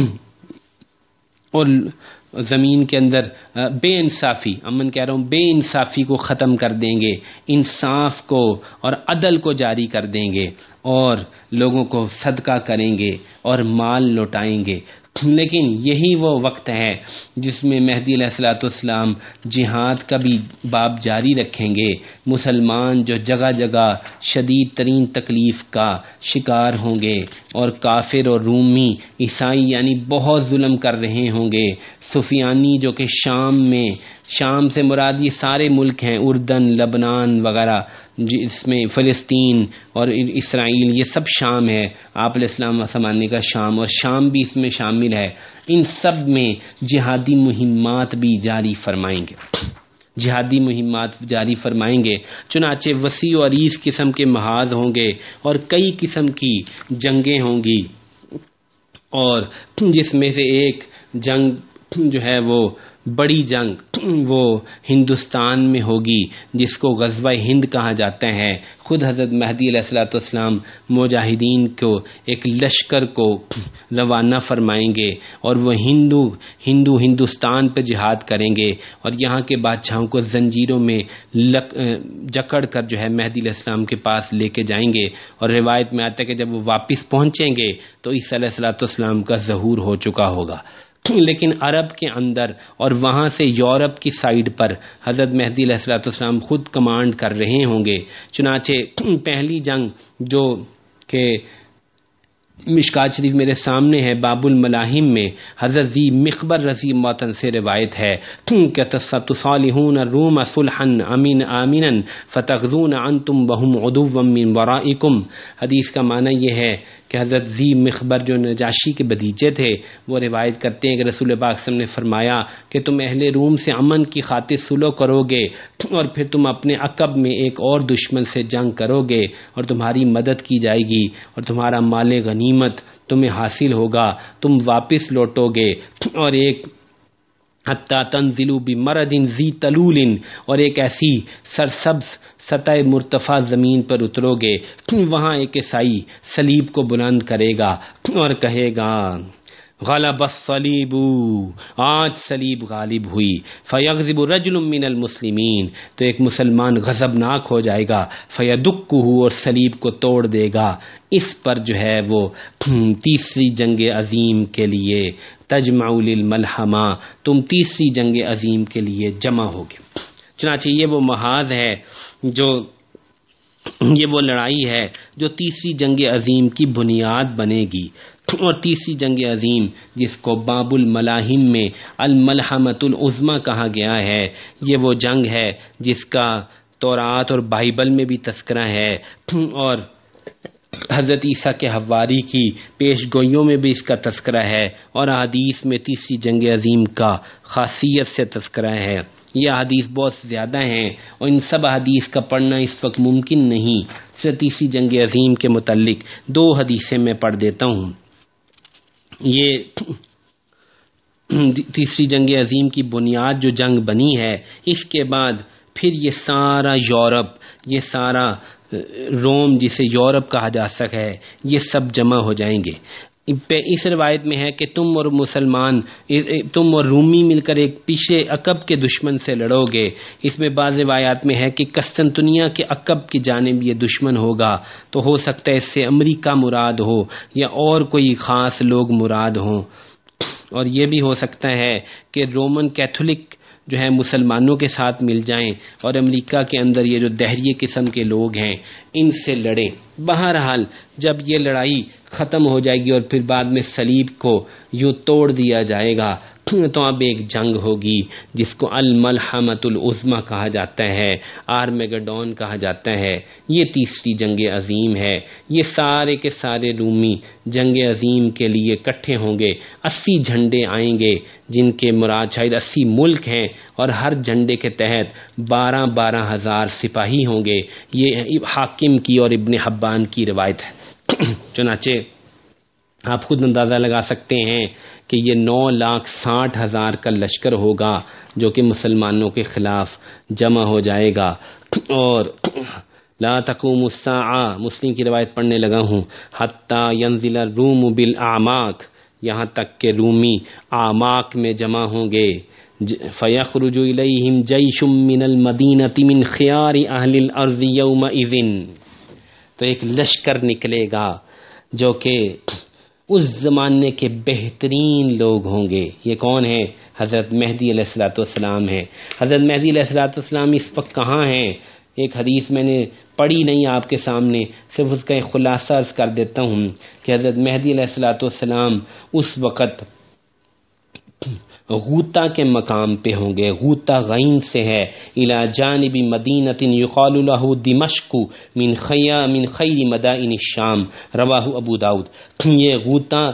اور زمین کے اندر بے انصافی امن کہہ رہا ہوں بے انصافی کو ختم کر دیں گے، انصاف کو اور عدل کو جاری کر دیں گے اور لوگوں کو صدقہ کریں گے اور مال لوٹائیں گے۔ لیکن یہی وہ وقت ہے جس میں مہدی علیہ السلاۃ والسلام جہاد کا بھی باب جاری رکھیں گے۔ مسلمان جو جگہ جگہ شدید ترین تکلیف کا شکار ہوں گے اور کافر اور رومی عیسائی یعنی بہت ظلم کر رہے ہوں گے۔ سفیانی جو کہ شام میں شام سے مراد یہ سارے ملک ہیں، اردن، لبنان وغیرہ جی، جس میں فلسطین اور اسرائیل، یہ سب شام ہے۔ آپ علیہ السلام سمانے کا شام اور شام بھی اس میں شامل ہے۔ ان سب میں جہادی مہمات بھی جاری فرمائیں گے۔ جہادی مہمات جاری فرمائیں گے۔ چنانچہ وسیع و عریض قسم کے محاذ ہوں گے اور کئی قسم کی جنگیں ہوں گی۔ اور جس میں سے ایک جنگ جو ہے وہ بڑی جنگ وہ ہندوستان میں ہوگی، جس کو غزوہ ہند کہا جاتا ہے۔ خود حضرت مہدی علیہ السلاۃ والسلام مجاہدین کو ایک لشکر کو روانہ فرمائیں گے اور وہ ہندو ہندو ہندوستان پہ جہاد کریں گے۔ اور یہاں کے بادشاہوں کو زنجیروں میں جکڑ کر جو ہے مہدی علیہ السلام کے پاس لے کے جائیں گے۔ اور روایت میں آتا ہے کہ جب وہ واپس پہنچیں گے تو اس علیہ السلاۃ والسلام کا ظہور ہو چکا ہوگا۔ لیکن عرب کے اندر اور وہاں سے یورپ کی سائڈ پر حضرت مہدی علیہ السلاۃ والسلام خود کمانڈ کر رہے ہوں گے۔ چنانچہ پہلی جنگ جو کہ مشکات شریف میرے سامنے ہے باب الملاحم میں حضرت زی مقبر رضی موتن سے روایت ہے۔ کہ تصالحون روم صلحن امین آمین فتغزون انتم بہم ادو من ورائکم۔ حدیث کا معنی یہ ہے کہ حضرت زی مخبر جو نجاشی کے بدیجے تھے، وہ روایت کرتے ہیں کہ رسول پاک نے فرمایا کہ تم اہل روم سے امن کی خاطر سلو کرو گے اور پھر تم اپنے عقب میں ایک اور دشمن سے جنگ کرو گے اور تمہاری مدد کی جائے گی اور تمہارا مال غنیمت تمہیں حاصل ہوگا، تم واپس لوٹو گے اور ایک حتیٰ تنزلو بمرد زی تلول اور ایک ایسی سرسبز سطح مرتفع زمین پر اترو گے۔ وہاں ایک عیسائی سلیب کو بلند کرے گا اور کہے گا غلب الصلیب. آج سلیب غالب ہوئی. فیغضب رجل من المسلمین. تو ایک مسلمان غضبناک ہو جائے گا. فیدک اور سلیب کو توڑ دے گا. اس پر جو ہے وہ تیسری جنگ عظیم کے لیے تجمع للملحمہ. تم تیسری جنگ عظیم کے لیے جمع ہوگے. چنانچہ یہ وہ محاذ ہے جو یہ وہ لڑائی ہے جو تیسری جنگ عظیم کی بنیاد بنے گی. اور تیسری جنگ عظیم، جس کو باب الملاحم میں الملحمت العظما کہا گیا ہے۔ یہ وہ جنگ ہے جس کا تورات اور بائبل میں بھی تذکرہ ہے۔ اور حضرت عیسیٰ کے حواری کی پیش گوئیوں میں بھی اس کا تذکرہ ہے۔ اور حدیث میں تیسری جنگ عظیم کا خاصیت سے تذکرہ ہے۔ یہ حدیث بہت زیادہ ہیں اور ان سب حدیث کا پڑھنا اس وقت ممکن نہیں۔ صرف تیسری جنگ عظیم کے متعلق دو حدیثیں میں پڑھ دیتا ہوں۔ یہ تیسری جنگ عظیم کی بنیاد جو جنگ بنی ہے، اس کے بعد پھر یہ سارا یورپ، یہ سارا روم جسے یورپ کہا جا سکے ہے یہ سب جمع ہو جائیں گے۔ اس روایت میں ہے کہ تم اور مسلمان، تم اور رومی مل کر ایک پیچھے عقب کے دشمن سے لڑو گے۔ اس میں بعض روایات میں ہے کہ قسطنطنیہ کے عقب کی جانب یہ دشمن ہوگا۔ تو ہو سکتا ہے اس سے امریکہ مراد ہو یا اور کوئی خاص لوگ مراد ہوں۔ اور یہ بھی ہو سکتا ہے کہ رومن کیتھولک جو ہے مسلمانوں کے ساتھ مل جائیں اور امریکہ کے اندر یہ جو دہریے قسم کے لوگ ہیں، ان سے لڑیں۔ بہرحال جب یہ لڑائی ختم ہو جائے گی اور پھر بعد میں سلیب کو یوں توڑ دیا جائے گا تو اب ایک جنگ ہوگی جس کو الملحمت العظما کہا جاتا ہے، آرمیگڈون کہا جاتا ہے۔ یہ تیسری جنگ عظیم ہے۔ یہ سارے کے سارے رومی جنگ عظیم کے لیے کٹھے ہوں گے۔ اسی جھنڈے آئیں گے جن کے مراد شاید اسی ملک ہیں اور ہر جھنڈے کے تحت بارہ بارہ ہزار سپاہی ہوں گے۔ یہ حاکم کی اور ابن حبان کی روایت ہے۔ چنانچہ آپ خود اندازہ لگا سکتے ہیں کہ یہ نو لاکھ ساٹھ ہزار کا لشکر ہوگا جو کہ مسلمانوں کے خلاف جمع ہو جائے گا۔ اور لا تقوم الساعہ مسلم کی روایت پڑھنے لگا ہوں۔ حتیٰ ینزل الروم بالآماک، یہاں تک کہ رومی آماک میں جمع ہوں گے۔ فیخرج الیہم جیش من المدینة من خیار اہل الارض یومئذ تو ایک لشکر نکلے گا جو کہ اس زمانے کے بہترین لوگ ہوں گے۔ یہ کون ہے حضرت مہدی علیہ السلاۃ والسلام ہے حضرت مہدی علیہ السلاۃ والسلام اس وقت کہاں ہیں؟ ایک حدیث میں نے پڑھی نہیں آپ کے سامنے، صرف اس کا ایک خلاصہ عرض کر دیتا ہوں کہ حضرت مہدی علیہ السلاۃ والسلام اس وقت غوطہ کے مقام پہ ہوں گے۔ غوطہ غین سے ہے۔ الا جانب مدینت یقال له دمشق من خیا من خیر مدائن الشام۔ رواہ ابو داود۔ یہ غوطہ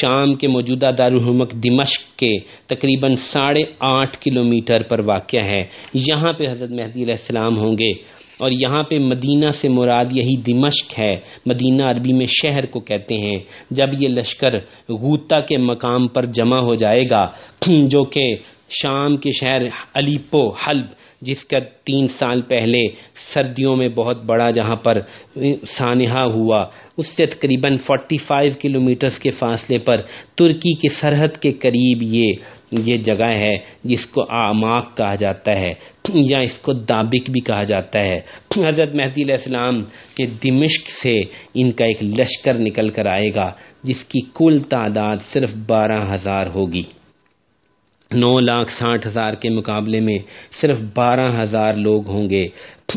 شام کے موجودہ دارالحکومت دمشق کے تقریباً ساڑھے آٹھ کلومیٹر پر واقع ہے۔ یہاں پہ حضرت مہدی علیہ السلام ہوں گے۔ اور یہاں پہ مدینہ سے مراد یہی دمشق ہے۔ مدینہ عربی میں شہر کو کہتے ہیں۔ جب یہ لشکر غوطہ کے مقام پر جمع ہو جائے گا، جو کہ شام کے شہر علیپو حلب، جس کا تین سال پہلے سردیوں میں بہت بڑا جہاں پر سانحہ ہوا، اس سے تقریباً فورٹی فائیو کلو کے فاصلے پر ترکی کی سرحد کے قریب یہ یہ جگہ ہے جس کو آماک کہا جاتا ہے، یا اس کو دابک بھی کہا جاتا ہے۔ حضرت مہدی علیہ السلام کے دمشق سے ان کا ایک لشکر نکل کر آئے گا، جس کی کل تعداد صرف بارہ ہزار ہوگی۔ نو لاکھ ساٹھ ہزار کے مقابلے میں صرف بارہ ہزار لوگ ہوں گے۔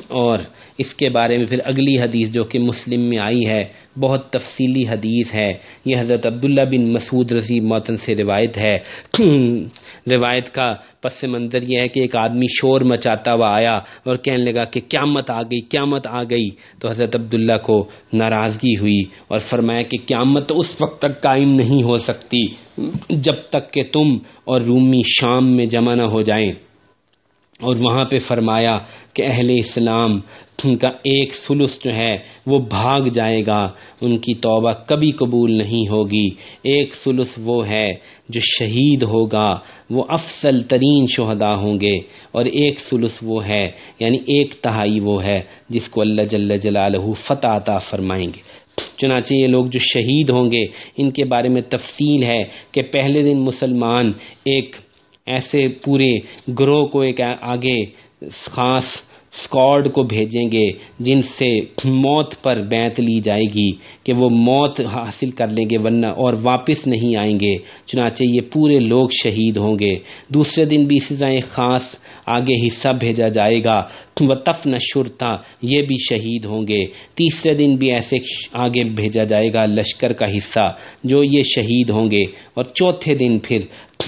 اور اس کے بارے میں پھر اگلی حدیث جو کہ مسلم میں آئی ہے بہت تفصیلی حدیث ہے۔ یہ حضرت عبداللہ بن مسعود رضی موتن سے روایت ہے۔ روایت کا پس منظر یہ ہے کہ ایک آدمی شور مچاتا ہوا آیا اور کہنے لگا کہ قیامت آ گئی، قیامت آ گئی۔ تو حضرت عبداللہ کو ناراضگی ہوئی اور فرمایا کہ قیامت اس وقت تک قائم نہیں ہو سکتی، جب تک کہ تم اور رومی شام میں جمع نہ ہو جائیں۔ اور وہاں پہ فرمایا کہ اہل اسلام ان کا ایک سلس جو ہے وہ بھاگ جائے گا، ان کی توبہ کبھی قبول نہیں ہوگی۔ ایک سلس وہ ہے جو شہید ہوگا، وہ افضل ترین شہدا ہوں گے۔ اور ایک سلس وہ ہے یعنی ایک تہائی وہ ہے، جس کو اللہ جل جلالہ فتح عطا فرمائیں گے۔ چنانچہ یہ لوگ جو شہید ہوں گے، ان کے بارے میں تفصیل ہے کہ پہلے دن مسلمان ایک ایسے پورے گروہ کو ایک آگے خاص اسکواڈ کو بھیجیں گے جن سے موت پر بیت لی جائے گی کہ وہ موت حاصل کر لیں گے ورنہ اور واپس نہیں آئیں گے۔ چنانچہ یہ پورے لوگ شہید ہوں گے۔ دوسرے دن بھی سزائیں خاص آگے حصہ بھیجا جائے گا۔ و تف نشرتا یہ بھی شہید ہوں گے۔ تیسرے دن بھی ایسے آگے بھیجا جائے گا لشکر کا حصہ جو یہ شہید ہوں گے۔ اور چوتھے دن پھر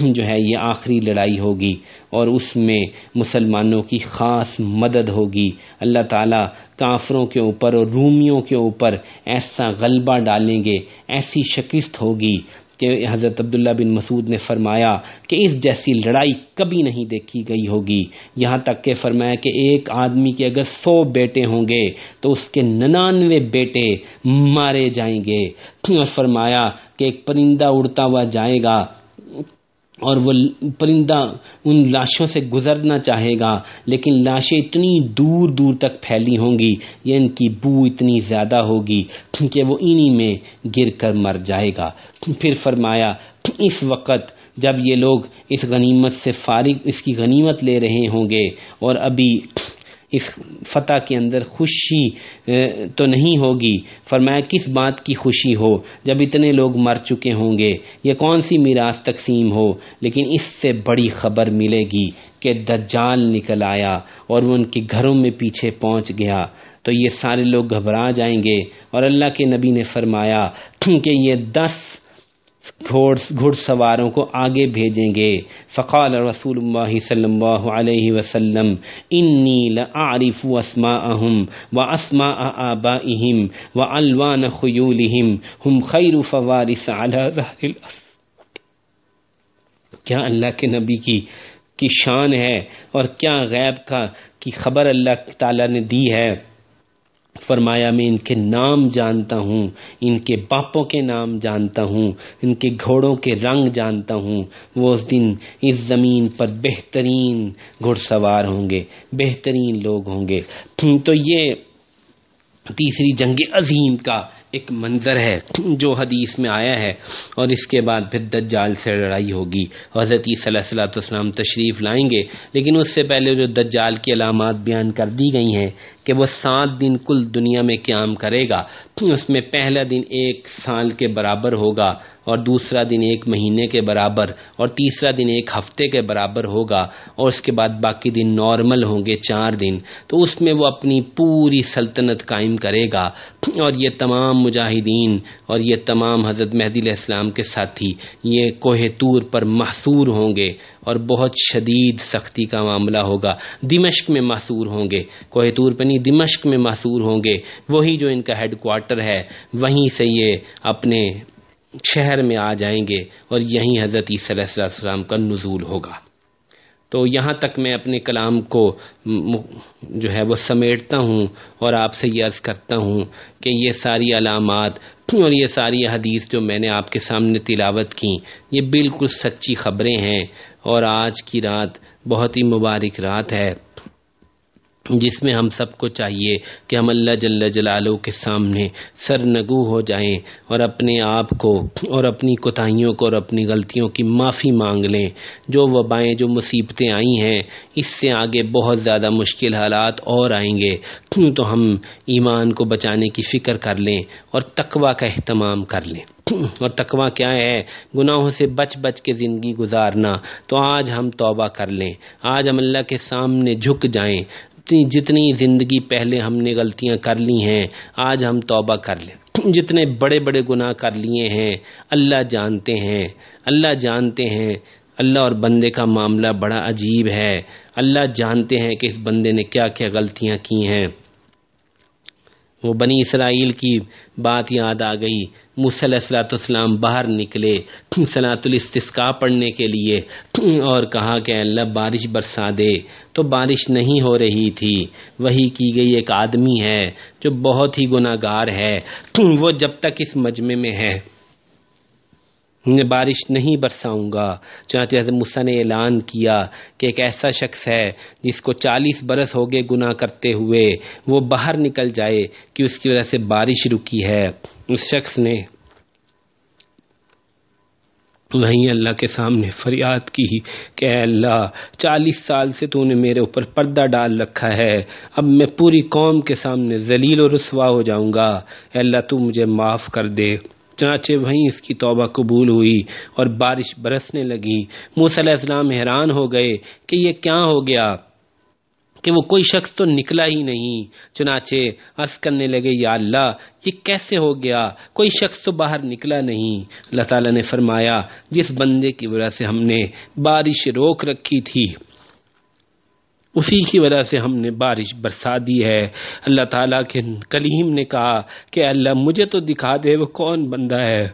جو ہے یہ آخری لڑائی ہوگی اور اس میں مسلمانوں کی خاص مدد ہوگی۔ اللہ تعالیٰ کافروں کے اوپر اور رومیوں کے اوپر ایسا غلبہ ڈالیں گے، ایسی شکست ہوگی۔ کہ حضرت عبداللہ بن مسعود نے فرمایا کہ اس جیسی لڑائی کبھی نہیں دیکھی گئی ہوگی۔ یہاں تک کہ فرمایا کہ ایک آدمی کے اگر سو بیٹے ہوں گے تو اس کے ننانوے بیٹے مارے جائیں گے۔ اور فرمایا کہ ایک پرندہ اڑتا ہوا جائے گا اور وہ پرندہ ان لاشوں سے گزرنا چاہے گا، لیکن لاشیں اتنی دور دور تک پھیلی ہوں گی یا ان کی بو اتنی زیادہ ہوگی کہ وہ انہی میں گر کر مر جائے گا۔ پھر فرمایا، اس وقت جب یہ لوگ اس غنیمت سے فارغ، اس کی غنیمت لے رہے ہوں گے اور ابھی اس فتح کے اندر خوشی تو نہیں ہوگی۔ فرمایا، کس بات کی خوشی ہو؟ جب اتنے لوگ مر چکے ہوں گے، یہ کون سی میراث تقسیم ہو؟ لیکن اس سے بڑی خبر ملے گی کہ دجال نکل آیا اور وہ ان کے گھروں میں پیچھے پہنچ گیا۔ تو یہ سارے لوگ گھبرا جائیں گے۔ اور اللہ کے نبی نے فرمایا، کہ یہ دس گھڑ سواروں کو آگے بھیجیں گے۔ فقال رسول اللہ صلی اللہ علیہ وسلم، انی لعارف اسماءهم واسماء آبائهم والوان خیولهم هم خیر فوارس على ظهر الارض. کیا اللہ کے نبی کی کی شان ہے اور کیا غیب کا کی خبر اللہ تعالی نے دی ہے؟ فرمایا، میں ان کے نام جانتا ہوں، ان کے باپوں کے نام جانتا ہوں، ان کے گھوڑوں کے رنگ جانتا ہوں۔ وہ اس دن اس زمین پر بہترین گھڑ سوار ہوں گے، بہترین لوگ ہوں گے۔ تو یہ تیسری جنگ عظیم کا ایک منظر ہے جو حدیث میں آیا ہے اور اس کے بعد پھر دجال سے لڑائی ہوگی۔ حضرت صلی اللہ علیہ وسلم تشریف لائیں گے، لیکن اس سے پہلے جو دجال کی علامات بیان کر دی گئی ہیں کہ وہ سات دن کل دنیا میں قیام کرے گا۔ اس میں پہلا دن ایک سال کے برابر ہوگا۔ اور دوسرا دن ایک مہینے کے برابر اور تیسرا دن ایک ہفتے کے برابر ہوگا اور اس کے بعد باقی دن نارمل ہوں گے چار دن، تو اس میں وہ اپنی پوری سلطنت قائم کرے گا۔ اور یہ تمام مجاہدین اور یہ تمام حضرت مہدی علیہ السلام کے ساتھی، یہ کوہ طور پر محصور ہوں گے اور بہت شدید سختی کا معاملہ ہوگا۔ دمشق میں محصور ہوں گے۔ کوہ طور پہ نہیں، دمشق میں محصور ہوں گے۔ وہی جو ان کا ہیڈ کوارٹر ہے، وہیں سے یہ اپنے شہر میں آ جائیں گے اور یہیں حضرت صلی اللہ علیہ وسلم کا نزول ہوگا۔ تو یہاں تک میں اپنے کلام کو جو ہے وہ سمیٹتا ہوں اور آپ سے یہ عرض کرتا ہوں کہ یہ ساری علامات اور یہ ساری حدیث جو میں نے آپ کے سامنے تلاوت کی، یہ بالکل سچی خبریں ہیں اور آج کی رات بہت ہی مبارک رات ہے۔ جس میں ہم سب کو چاہیے کہ ہم اللہ جل جلالوں کے سامنے سر نگو ہو جائیں اور اپنے آپ کو اور اپنی کوتاہیوں کو اور اپنی غلطیوں کی معافی مانگ لیں۔ جو وبائیں، جو مصیبتیں آئی ہیں، اس سے آگے بہت زیادہ مشکل حالات اور آئیں گے۔ تو ہم ایمان کو بچانے کی فکر کر لیں اور تقوی کا اہتمام کر لیں۔ اور تقوی کیا ہے؟ گناہوں سے بچ بچ کے زندگی گزارنا۔ تو آج ہم توبہ کر لیں۔ آج ہم اللہ کے سامنے جھک جائیں۔ جتنی زندگی پہلے ہم نے غلطیاں کر لی ہیں، آج ہم توبہ کر لیں۔ جتنے بڑے بڑے گناہ کر لیے ہیں، اللہ جانتے ہیں، اللہ جانتے ہیں۔ اللہ اور بندے کا معاملہ بڑا عجیب ہے۔ اللہ جانتے ہیں کہ اس بندے نے کیا کیا غلطیاں کی ہیں۔ وہ بنی اسرائیل کی بات یاد آ گئی۔ علیہ السلاۃ والسلام باہر نکلے صلاۃ الاستسقاء پڑھنے کے لیے، اور کہا کہ اللہ بارش برسا دے۔ تو بارش نہیں ہو رہی تھی، وہی کی گئی ایک آدمی ہے جو بہت ہی گناہ گار ہے، وہ جب تک اس مجمع میں ہے۔ بارش نہیں برساؤں گا۔ چنانچہ حضرت مسا نے اعلان کیا کہ ایک ایسا شخص ہے جس کو چالیس برس ہو گئے گناہ کرتے ہوئے۔ وہ باہر نکل جائے کہ اس کی وجہ سے بارش رکی ہے۔ اس شخص نے وہیں اللہ کے سامنے فریاد کی کہ اے اللہ، چالیس سال سے تو نے میرے اوپر پردہ ڈال رکھا ہے۔ اب میں پوری قوم کے سامنے ذلیل و رسوا ہو جاؤں گا۔ اے اللہ، تو مجھے معاف کر دے۔ چنانچہ وہیں اس کی توبہ قبول ہوئی اور بارش برسنے لگی۔ علیہ السلام حیران ہو گئے کہ یہ کیا ہو گیا، کہ وہ کوئی شخص تو نکلا ہی نہیں۔ چنانچہ عرض کرنے لگے، یا اللہ، یہ کیسے ہو گیا؟ کوئی شخص تو باہر نکلا نہیں۔ اللہ تعالیٰ نے فرمایا، جس بندے کی وجہ سے ہم نے بارش روک رکھی تھی۔ اسی کی وجہ سے ہم نے بارش برسا دی ہے۔ اللہ تعالیٰ کے کلیم نے کہا کہ اللہ مجھے تو دکھا دے وہ کون بندہ ہے۔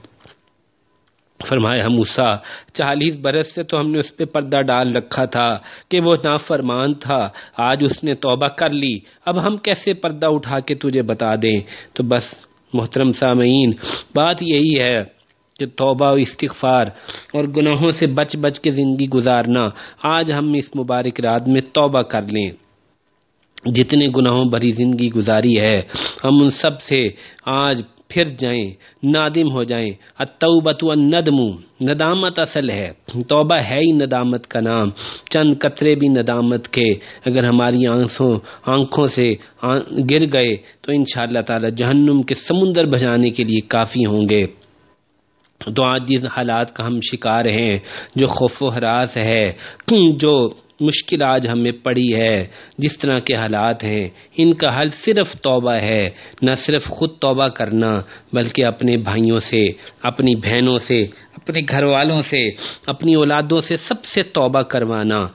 فرمایا موسا چالیس برس سے تو ہم نے اس پہ پردہ ڈال رکھا تھا کہ وہ نافرمان تھا۔ آج اس نے توبہ کر لی۔ اب ہم کیسے پردہ اٹھا کے تجھے بتا دیں؟ تو بس، محترم سامعین، بات یہی ہے۔ کہ توبہ و استغفار اور گناہوں سے بچ بچ کے زندگی گزارنا، آج ہم اس مبارک رات میں توبہ کر لیں۔ جتنے گناہوں بھری زندگی گزاری ہے، ہم ان سب سے آج پھر جائیں، نادم ہو جائیں۔ التوبت والندم، ندامت اصل ہے۔ توبہ ہے ہی ندامت کا نام۔ چند قطرے بھی ندامت کے۔ اگر ہماری آنکھوں آنکھوں سے گر گئے تو انشاءاللہ تعالی جہنم کے سمندر بجانے کے لیے کافی ہوں گے۔ تو آج جس حالات کا ہم شکار ہیں، جو خوف و حراس ہے، جو مشکل آج ہمیں پڑی ہے۔ جس طرح کے حالات ہیں، ان کا حل صرف توبہ ہے، نہ صرف خود توبہ کرنا، بلکہ اپنے بھائیوں سے، اپنی بہنوں سے، اپنے گھر والوں سے، اپنی اولادوں سے سب سے توبہ کروانا۔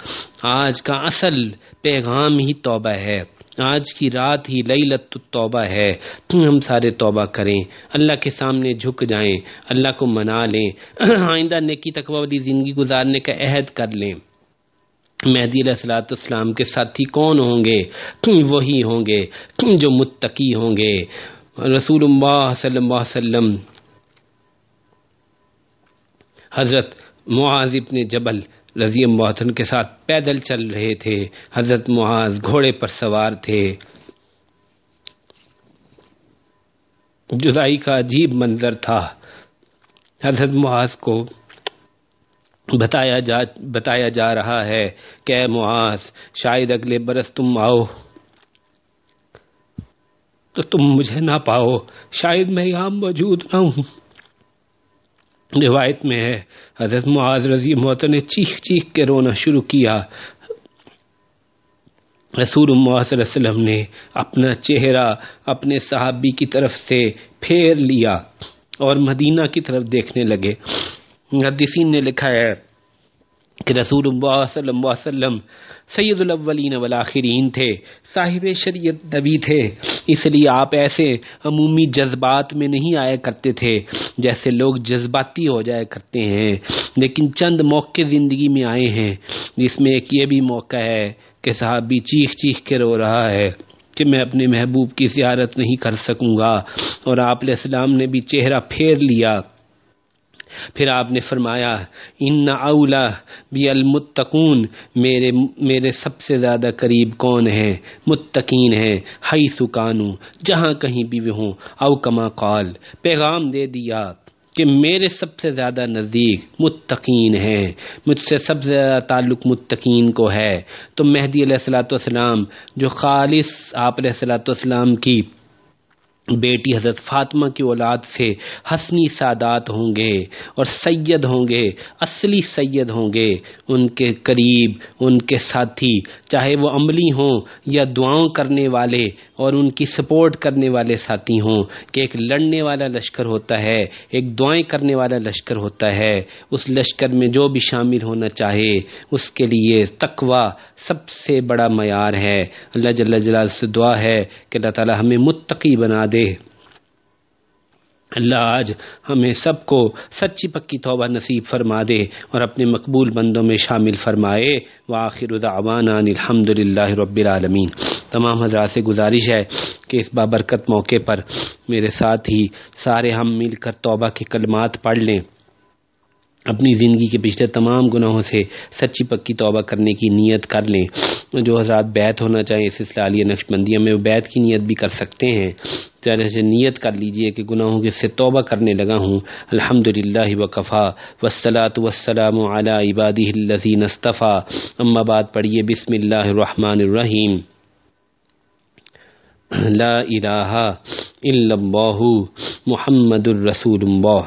آج کا اصل پیغام ہی توبہ ہے۔ آج کی رات ہی لئی لت توبہ ہے ہم سارے توبہ کریں۔ اللہ کے سامنے جھک جائیں۔ اللہ کو منا لیں۔ آئندہ نیکی تقوی والی زندگی گزارنے کا عہد کر لیں۔ مہدی علیہ السلاۃ السلام کے ساتھی کون ہوں گے؟ وہی ہوں گے۔ جو متقی ہوں گے۔ رسول اللہ صلی اللہ علیہ وسلم۔ حضرت معاذ ابن جبل۔ رضی اللہ عنہ کے ساتھ پیدل چل رہے تھے۔ حضرت معاذ گھوڑے پر سوار تھے۔ جدائی کا عجیب منظر تھا۔ حضرت معاذ کو بتایا جا بتایا جا رہا ہے کہ معاذ، شاید اگلے برس تم آؤ۔ تو تم مجھے نہ پاؤ۔ شاید میں یہاں موجود نہ ہوں۔ روایت میں ہے۔ حضرت معاذ رضی موت نے چیخ چیخ کے رونا شروع کیا۔ رسول اللہ صلی اللہ علیہ وسلم نے اپنا چہرہ اپنے صحابی کی طرف سے پھیر لیا اور مدینہ کی طرف دیکھنے لگے۔ حدیثین نے لکھا ہے کہ رسول اللہ صلی اللہ علیہ وسلم سید الاولین والآخرین تھے، صاحب شریعت نبی تھے، اس لیے آپ ایسے عمومی جذبات میں نہیں آیا کرتے تھے جیسے لوگ جذباتی ہو جایا کرتے ہیں، لیکن چند موقع زندگی میں آئے ہیں، جس میں ایک یہ بھی موقع ہے کہ صحابی چیخ چیخ کے رو رہا ہے کہ میں اپنے محبوب کی زیارت نہیں کر سکوں گا اور آپ علیہ السلام نے بھی چہرہ پھیر لیا۔ پھر آپ نے فرمایا، ان اولا بھی المتقون، میرے میرے سب سے زیادہ قریب کون ہے متقین ہیں ہائی سکانو جہاں کہیں بھی وہ ہوں، او کما قال، پیغام دے دیا کہ میرے سب سے زیادہ نزدیک متقین ہیں، مجھ سے سب سے زیادہ تعلق متقین کو ہے۔ تو مہدی علیہ السلاۃ والسلام، جو خالص آپ علیہ السلاۃ والسلام کی بیٹی حضرت فاطمہ کی اولاد سے حسنی سادات ہوں گے اور سید ہوں گے، اصلی سید ہوں گے۔ ان کے قریب ان کے ساتھی، چاہے وہ عملی ہوں یا دعاؤں کرنے والے اور ان کی سپورٹ کرنے والے ساتھی ہوں کہ ایک لڑنے والا لشکر ہوتا ہے، ایک دعائیں کرنے والا لشکر ہوتا ہے۔ اس لشکر میں جو بھی شامل ہونا چاہے، اس کے لیے تقوا سب سے بڑا معیار ہے۔ اللہ جل جلال سے دعا ہے کہ اللہ تعالی ہمیں متقی بنا دے اللہ آج ہمیں سب کو سچی پکی توبہ نصیب فرما دے اور اپنے مقبول بندوں میں شامل فرمائے۔ وآخر دعوانا الحمد للہ رب العالمین۔ تمام حضرات سے گزارش ہے کہ اس بابرکت موقع پر میرے ساتھ ہی سارے ہم مل کر توبہ کے کلمات پڑھ لیں۔ اپنی زندگی کے پچھلے تمام گناہوں سے سچی پکی توبہ کرنے کی نیت کر لیں۔ جو حضرات بیت ہونا چاہیں، اس سلسلہ علیہ نقش بندیہ میں وہ بیت کی نیت بھی کر سکتے ہیں۔ سے نیت کر لیجیے کہ گناہوں کے سے توبہ کرنے لگا ہوں۔ الحمد للہ وقفا وسلاۃ وسلام علی عبادی الزین اصطفیٰ۔ اما بعد، پڑھیے بسم اللہ الرحمن الرحیم۔ لا الہ الا اللہ، محمد الرسول اللہ۔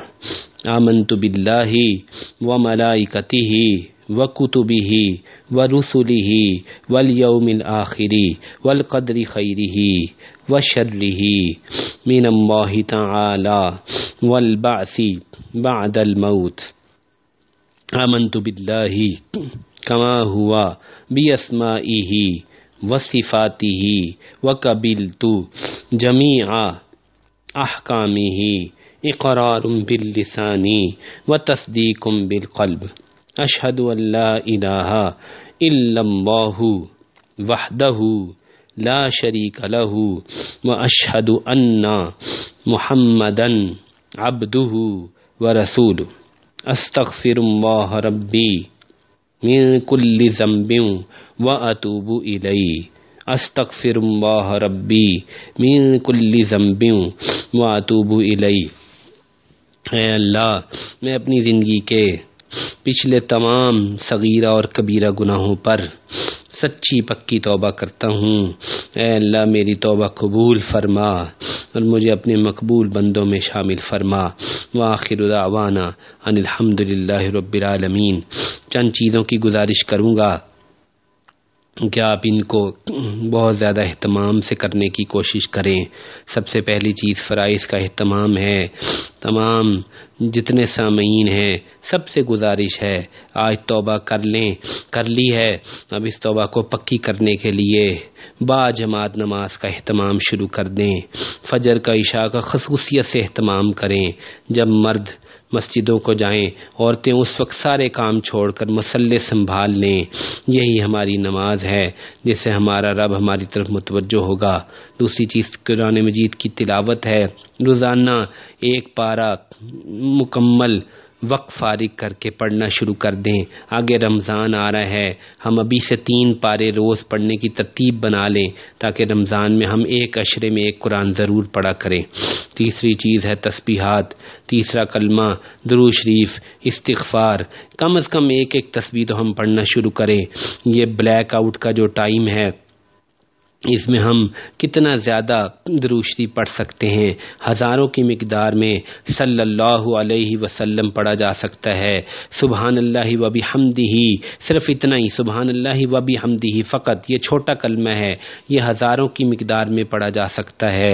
آمنت باللہ وملائکتہ وکتبہ ورسلہ والیوم الآخر والقدر خیرہ وشرہ من اللہ تعالی والبعث بعد الموت آمنت باللہ کما ہوا باسمائہ وصفاتہ وقبلت جمیع احکامہ اقرار باللسان وتصدیق بالقلب. اشہد اللہ الہ الا اللہ وحدہ لا شریک له واشہد ان محمدا عبده ورسول استغفر اللہ ربی من کل ذنب واتوب الی استغفر اللہ ربی من کل ذنب واتوب الی اے اللہ، میں اپنی زندگی کے پچھلے تمام صغیرہ اور کبیرہ گناہوں پر سچی پکی توبہ کرتا ہوں۔ اے اللہ، میری توبہ قبول فرما اور مجھے اپنے مقبول بندوں میں شامل فرما۔ وآخر دعوانا ان الحمد للہ رب العالمین۔ چند چیزوں کی گزارش کروں گا۔ کہ آپ ان کو بہت زیادہ اہتمام سے کرنے کی کوشش کریں؟ سب سے پہلی چیز فرائض کا اہتمام ہے۔ تمام جتنے سامعین ہیں، سب سے گزارش ہے، آج توبہ کر لیں، کر لی ہے۔ اب اس توبہ کو پکی کرنے کے لیے با جماعت نماز کا اہتمام شروع کر دیں۔ فجر کا عشاء کا خصوصیت سے اہتمام کریں۔ جب مرد مسجدوں کو جائیں، عورتیں اس وقت سارے کام چھوڑ کر مسلح سنبھال لیں۔ یہی ہماری نماز ہے جس سے ہمارا رب ہماری طرف متوجہ ہوگا۔ دوسری چیز، قرآن مجید کی تلاوت ہے۔ روزانہ ایک پارا مکمل وقت فارغ کر کے پڑھنا شروع کر دیں۔ آگے رمضان آ رہا ہے۔ ہم ابھی سے تین پارے روز پڑھنے کی ترتیب بنا لیں تاکہ رمضان میں ہم ایک اشرے میں ایک قرآن ضرور پڑھا کریں۔ تیسری چیز ہے تسبیحات۔ تیسرا کلمہ درو شریف، استغفار۔ کم از کم ایک ایک تصویر تو ہم پڑھنا شروع کریں۔ یہ بلیک آؤٹ کا جو ٹائم ہے اس میں ہم کتنا زیادہ دروشری پڑھ سکتے ہیں۔ ہزاروں کی مقدار میں صلی اللہ علیہ وسلم پڑھا جا سکتا ہے۔ سبحان اللہ وبی حمدی ہی صرف اتنا ہی۔ سبحان اللہ وبی حمدی ہی فقط یہ چھوٹا کلمہ ہے۔ یہ ہزاروں کی مقدار میں پڑھا جا سکتا ہے۔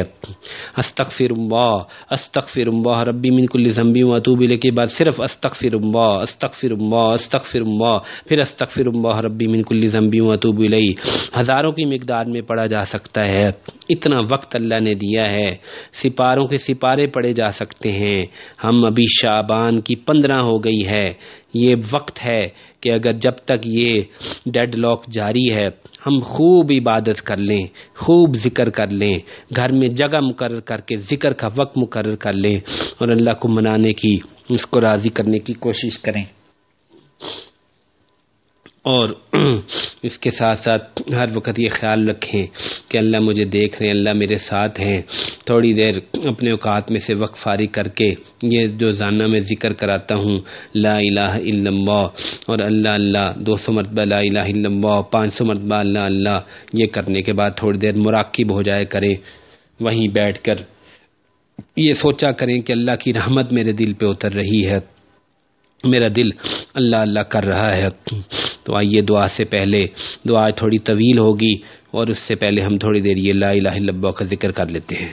استغفر اللہ استغفر اللہ ربی من کل ذنبی واتوب الیہ کے بعد صرف استغفر اللہ استغفر اللہ استغفر اللہ پھر استغفر اللہ ربی من کل ذنبی واتوب الیہ۔ ہزاروں کی مقدار میں پڑھا جا سکتا ہے۔ اتنا وقت اللہ نے دیا ہے۔ سپاروں کے سپارے پڑے جا سکتے ہیں۔ ہم ابھی شابان کی پندرہ ہو گئی ہے۔ یہ وقت ہے کہ اگر جب تک یہ ڈیڈ لاک جاری ہے، ہم خوب عبادت کر لیں، خوب ذکر کر لیں۔ گھر میں جگہ مقرر کر کے ذکر کا وقت مقرر کر لیں اور اللہ کو منانے کی، اس کو راضی کرنے کی کوشش کریں۔ اور اس کے ساتھ ساتھ ہر وقت یہ خیال رکھیں کہ اللہ مجھے دیکھ رہے ہیں، اللہ میرے ساتھ ہیں۔ تھوڑی دیر اپنے اوقات میں سے وقت فارغ کر کے یہ جو زانہ میں ذکر کراتا ہوں، لا الہ الا اللہ، اور اللہ اللہ، دو سو مرتبہ لا الہ الا اللہ، پانچ سو مرتبہ اللہ اللہ، یہ کرنے کے بعد تھوڑی دیر مراقب ہو جائے کریں۔ وہیں بیٹھ کر یہ سوچا کریں کہ اللہ کی رحمت میرے دل پہ اتر رہی ہے۔ میرا دل اللہ اللہ کر رہا ہے۔ تو آئیے دعا سے پہلے دعا تھوڑی طویل ہوگی اور اس سے پہلے ہم تھوڑی دیر یہ لا الہ الا اللہ کا ذکر کر لیتے ہیں۔